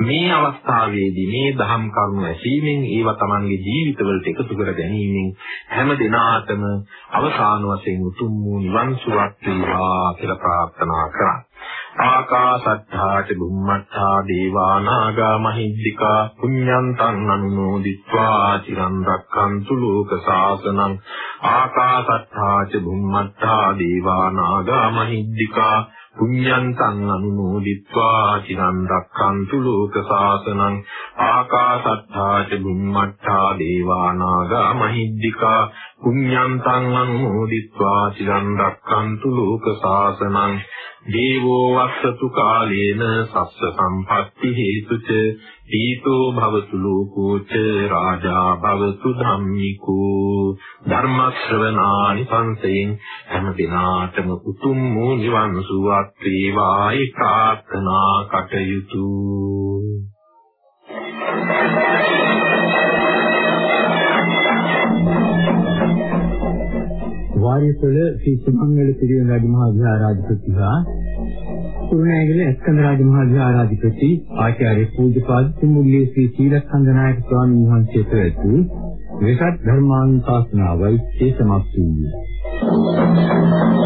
මේ අවස්ථාවේදී මේ දහම් කරුණු ඇසීමෙන් ඒවා Tamanගේ ජීවිතවලට එකතු කර ගැනීමෙන් හැම දිනාටම අවසාන වශයෙන් උතුම් වූ නිවන් සුවක් වේවා කියලා ප්‍රාර්ථනා කරා. ආකාසත්තාච බුම්මත්තා දේවානාගා මහිද්దికා පුඤ්ඤන්තං අනුමෝදිත්වා චිරන් රක්ඛන්තු ලෝක සාසනං ආකාසත්තාච බුම්මත්තා දේවානාගා මහිද්దికා පුඤ්ඤන්තං අනුමෝදිත්වා චිරන් රක්ඛන්තු ලෝක සාසනං ආකාසත්තා ච බුම්මත්තා දේවානාගා මහිද්దికා පුඤ්ඤන්තං අනුමෝදිත්වා චිරන් රක්ඛන්තු ලෝක සාසනං දේවෝ වස්සතු කාලේන සස්ස සම්පatti හේතුච පීතෝ භවතු ලෝකෝච රාජා භවතු ධම්මිකෝ. ධර්ම ශ්‍රවණානි සංසයෙන් හැම දිනාටම උතුම් වූ නිවන් සුවක් වේවායි ප්‍රාර්ථනා කටයුතු. වාරිපොළ ශ්‍රී සුමංගල පිරිවෙන් රාජමහා විහාරාධිපති හා කුරුණෑගල එක්කන්ද රාජමහා විහාරාධිපති ආචාර්ය පූජ්‍යපාද කුමුල්ලේ ශ්‍රී සීලස්කන්ධ නායක ස්වාමීන් වහන්සේ පැවැත්වූ වෙසක් ධර්මානුශාසනාවයි ඒ සමාප්ති වූයේ.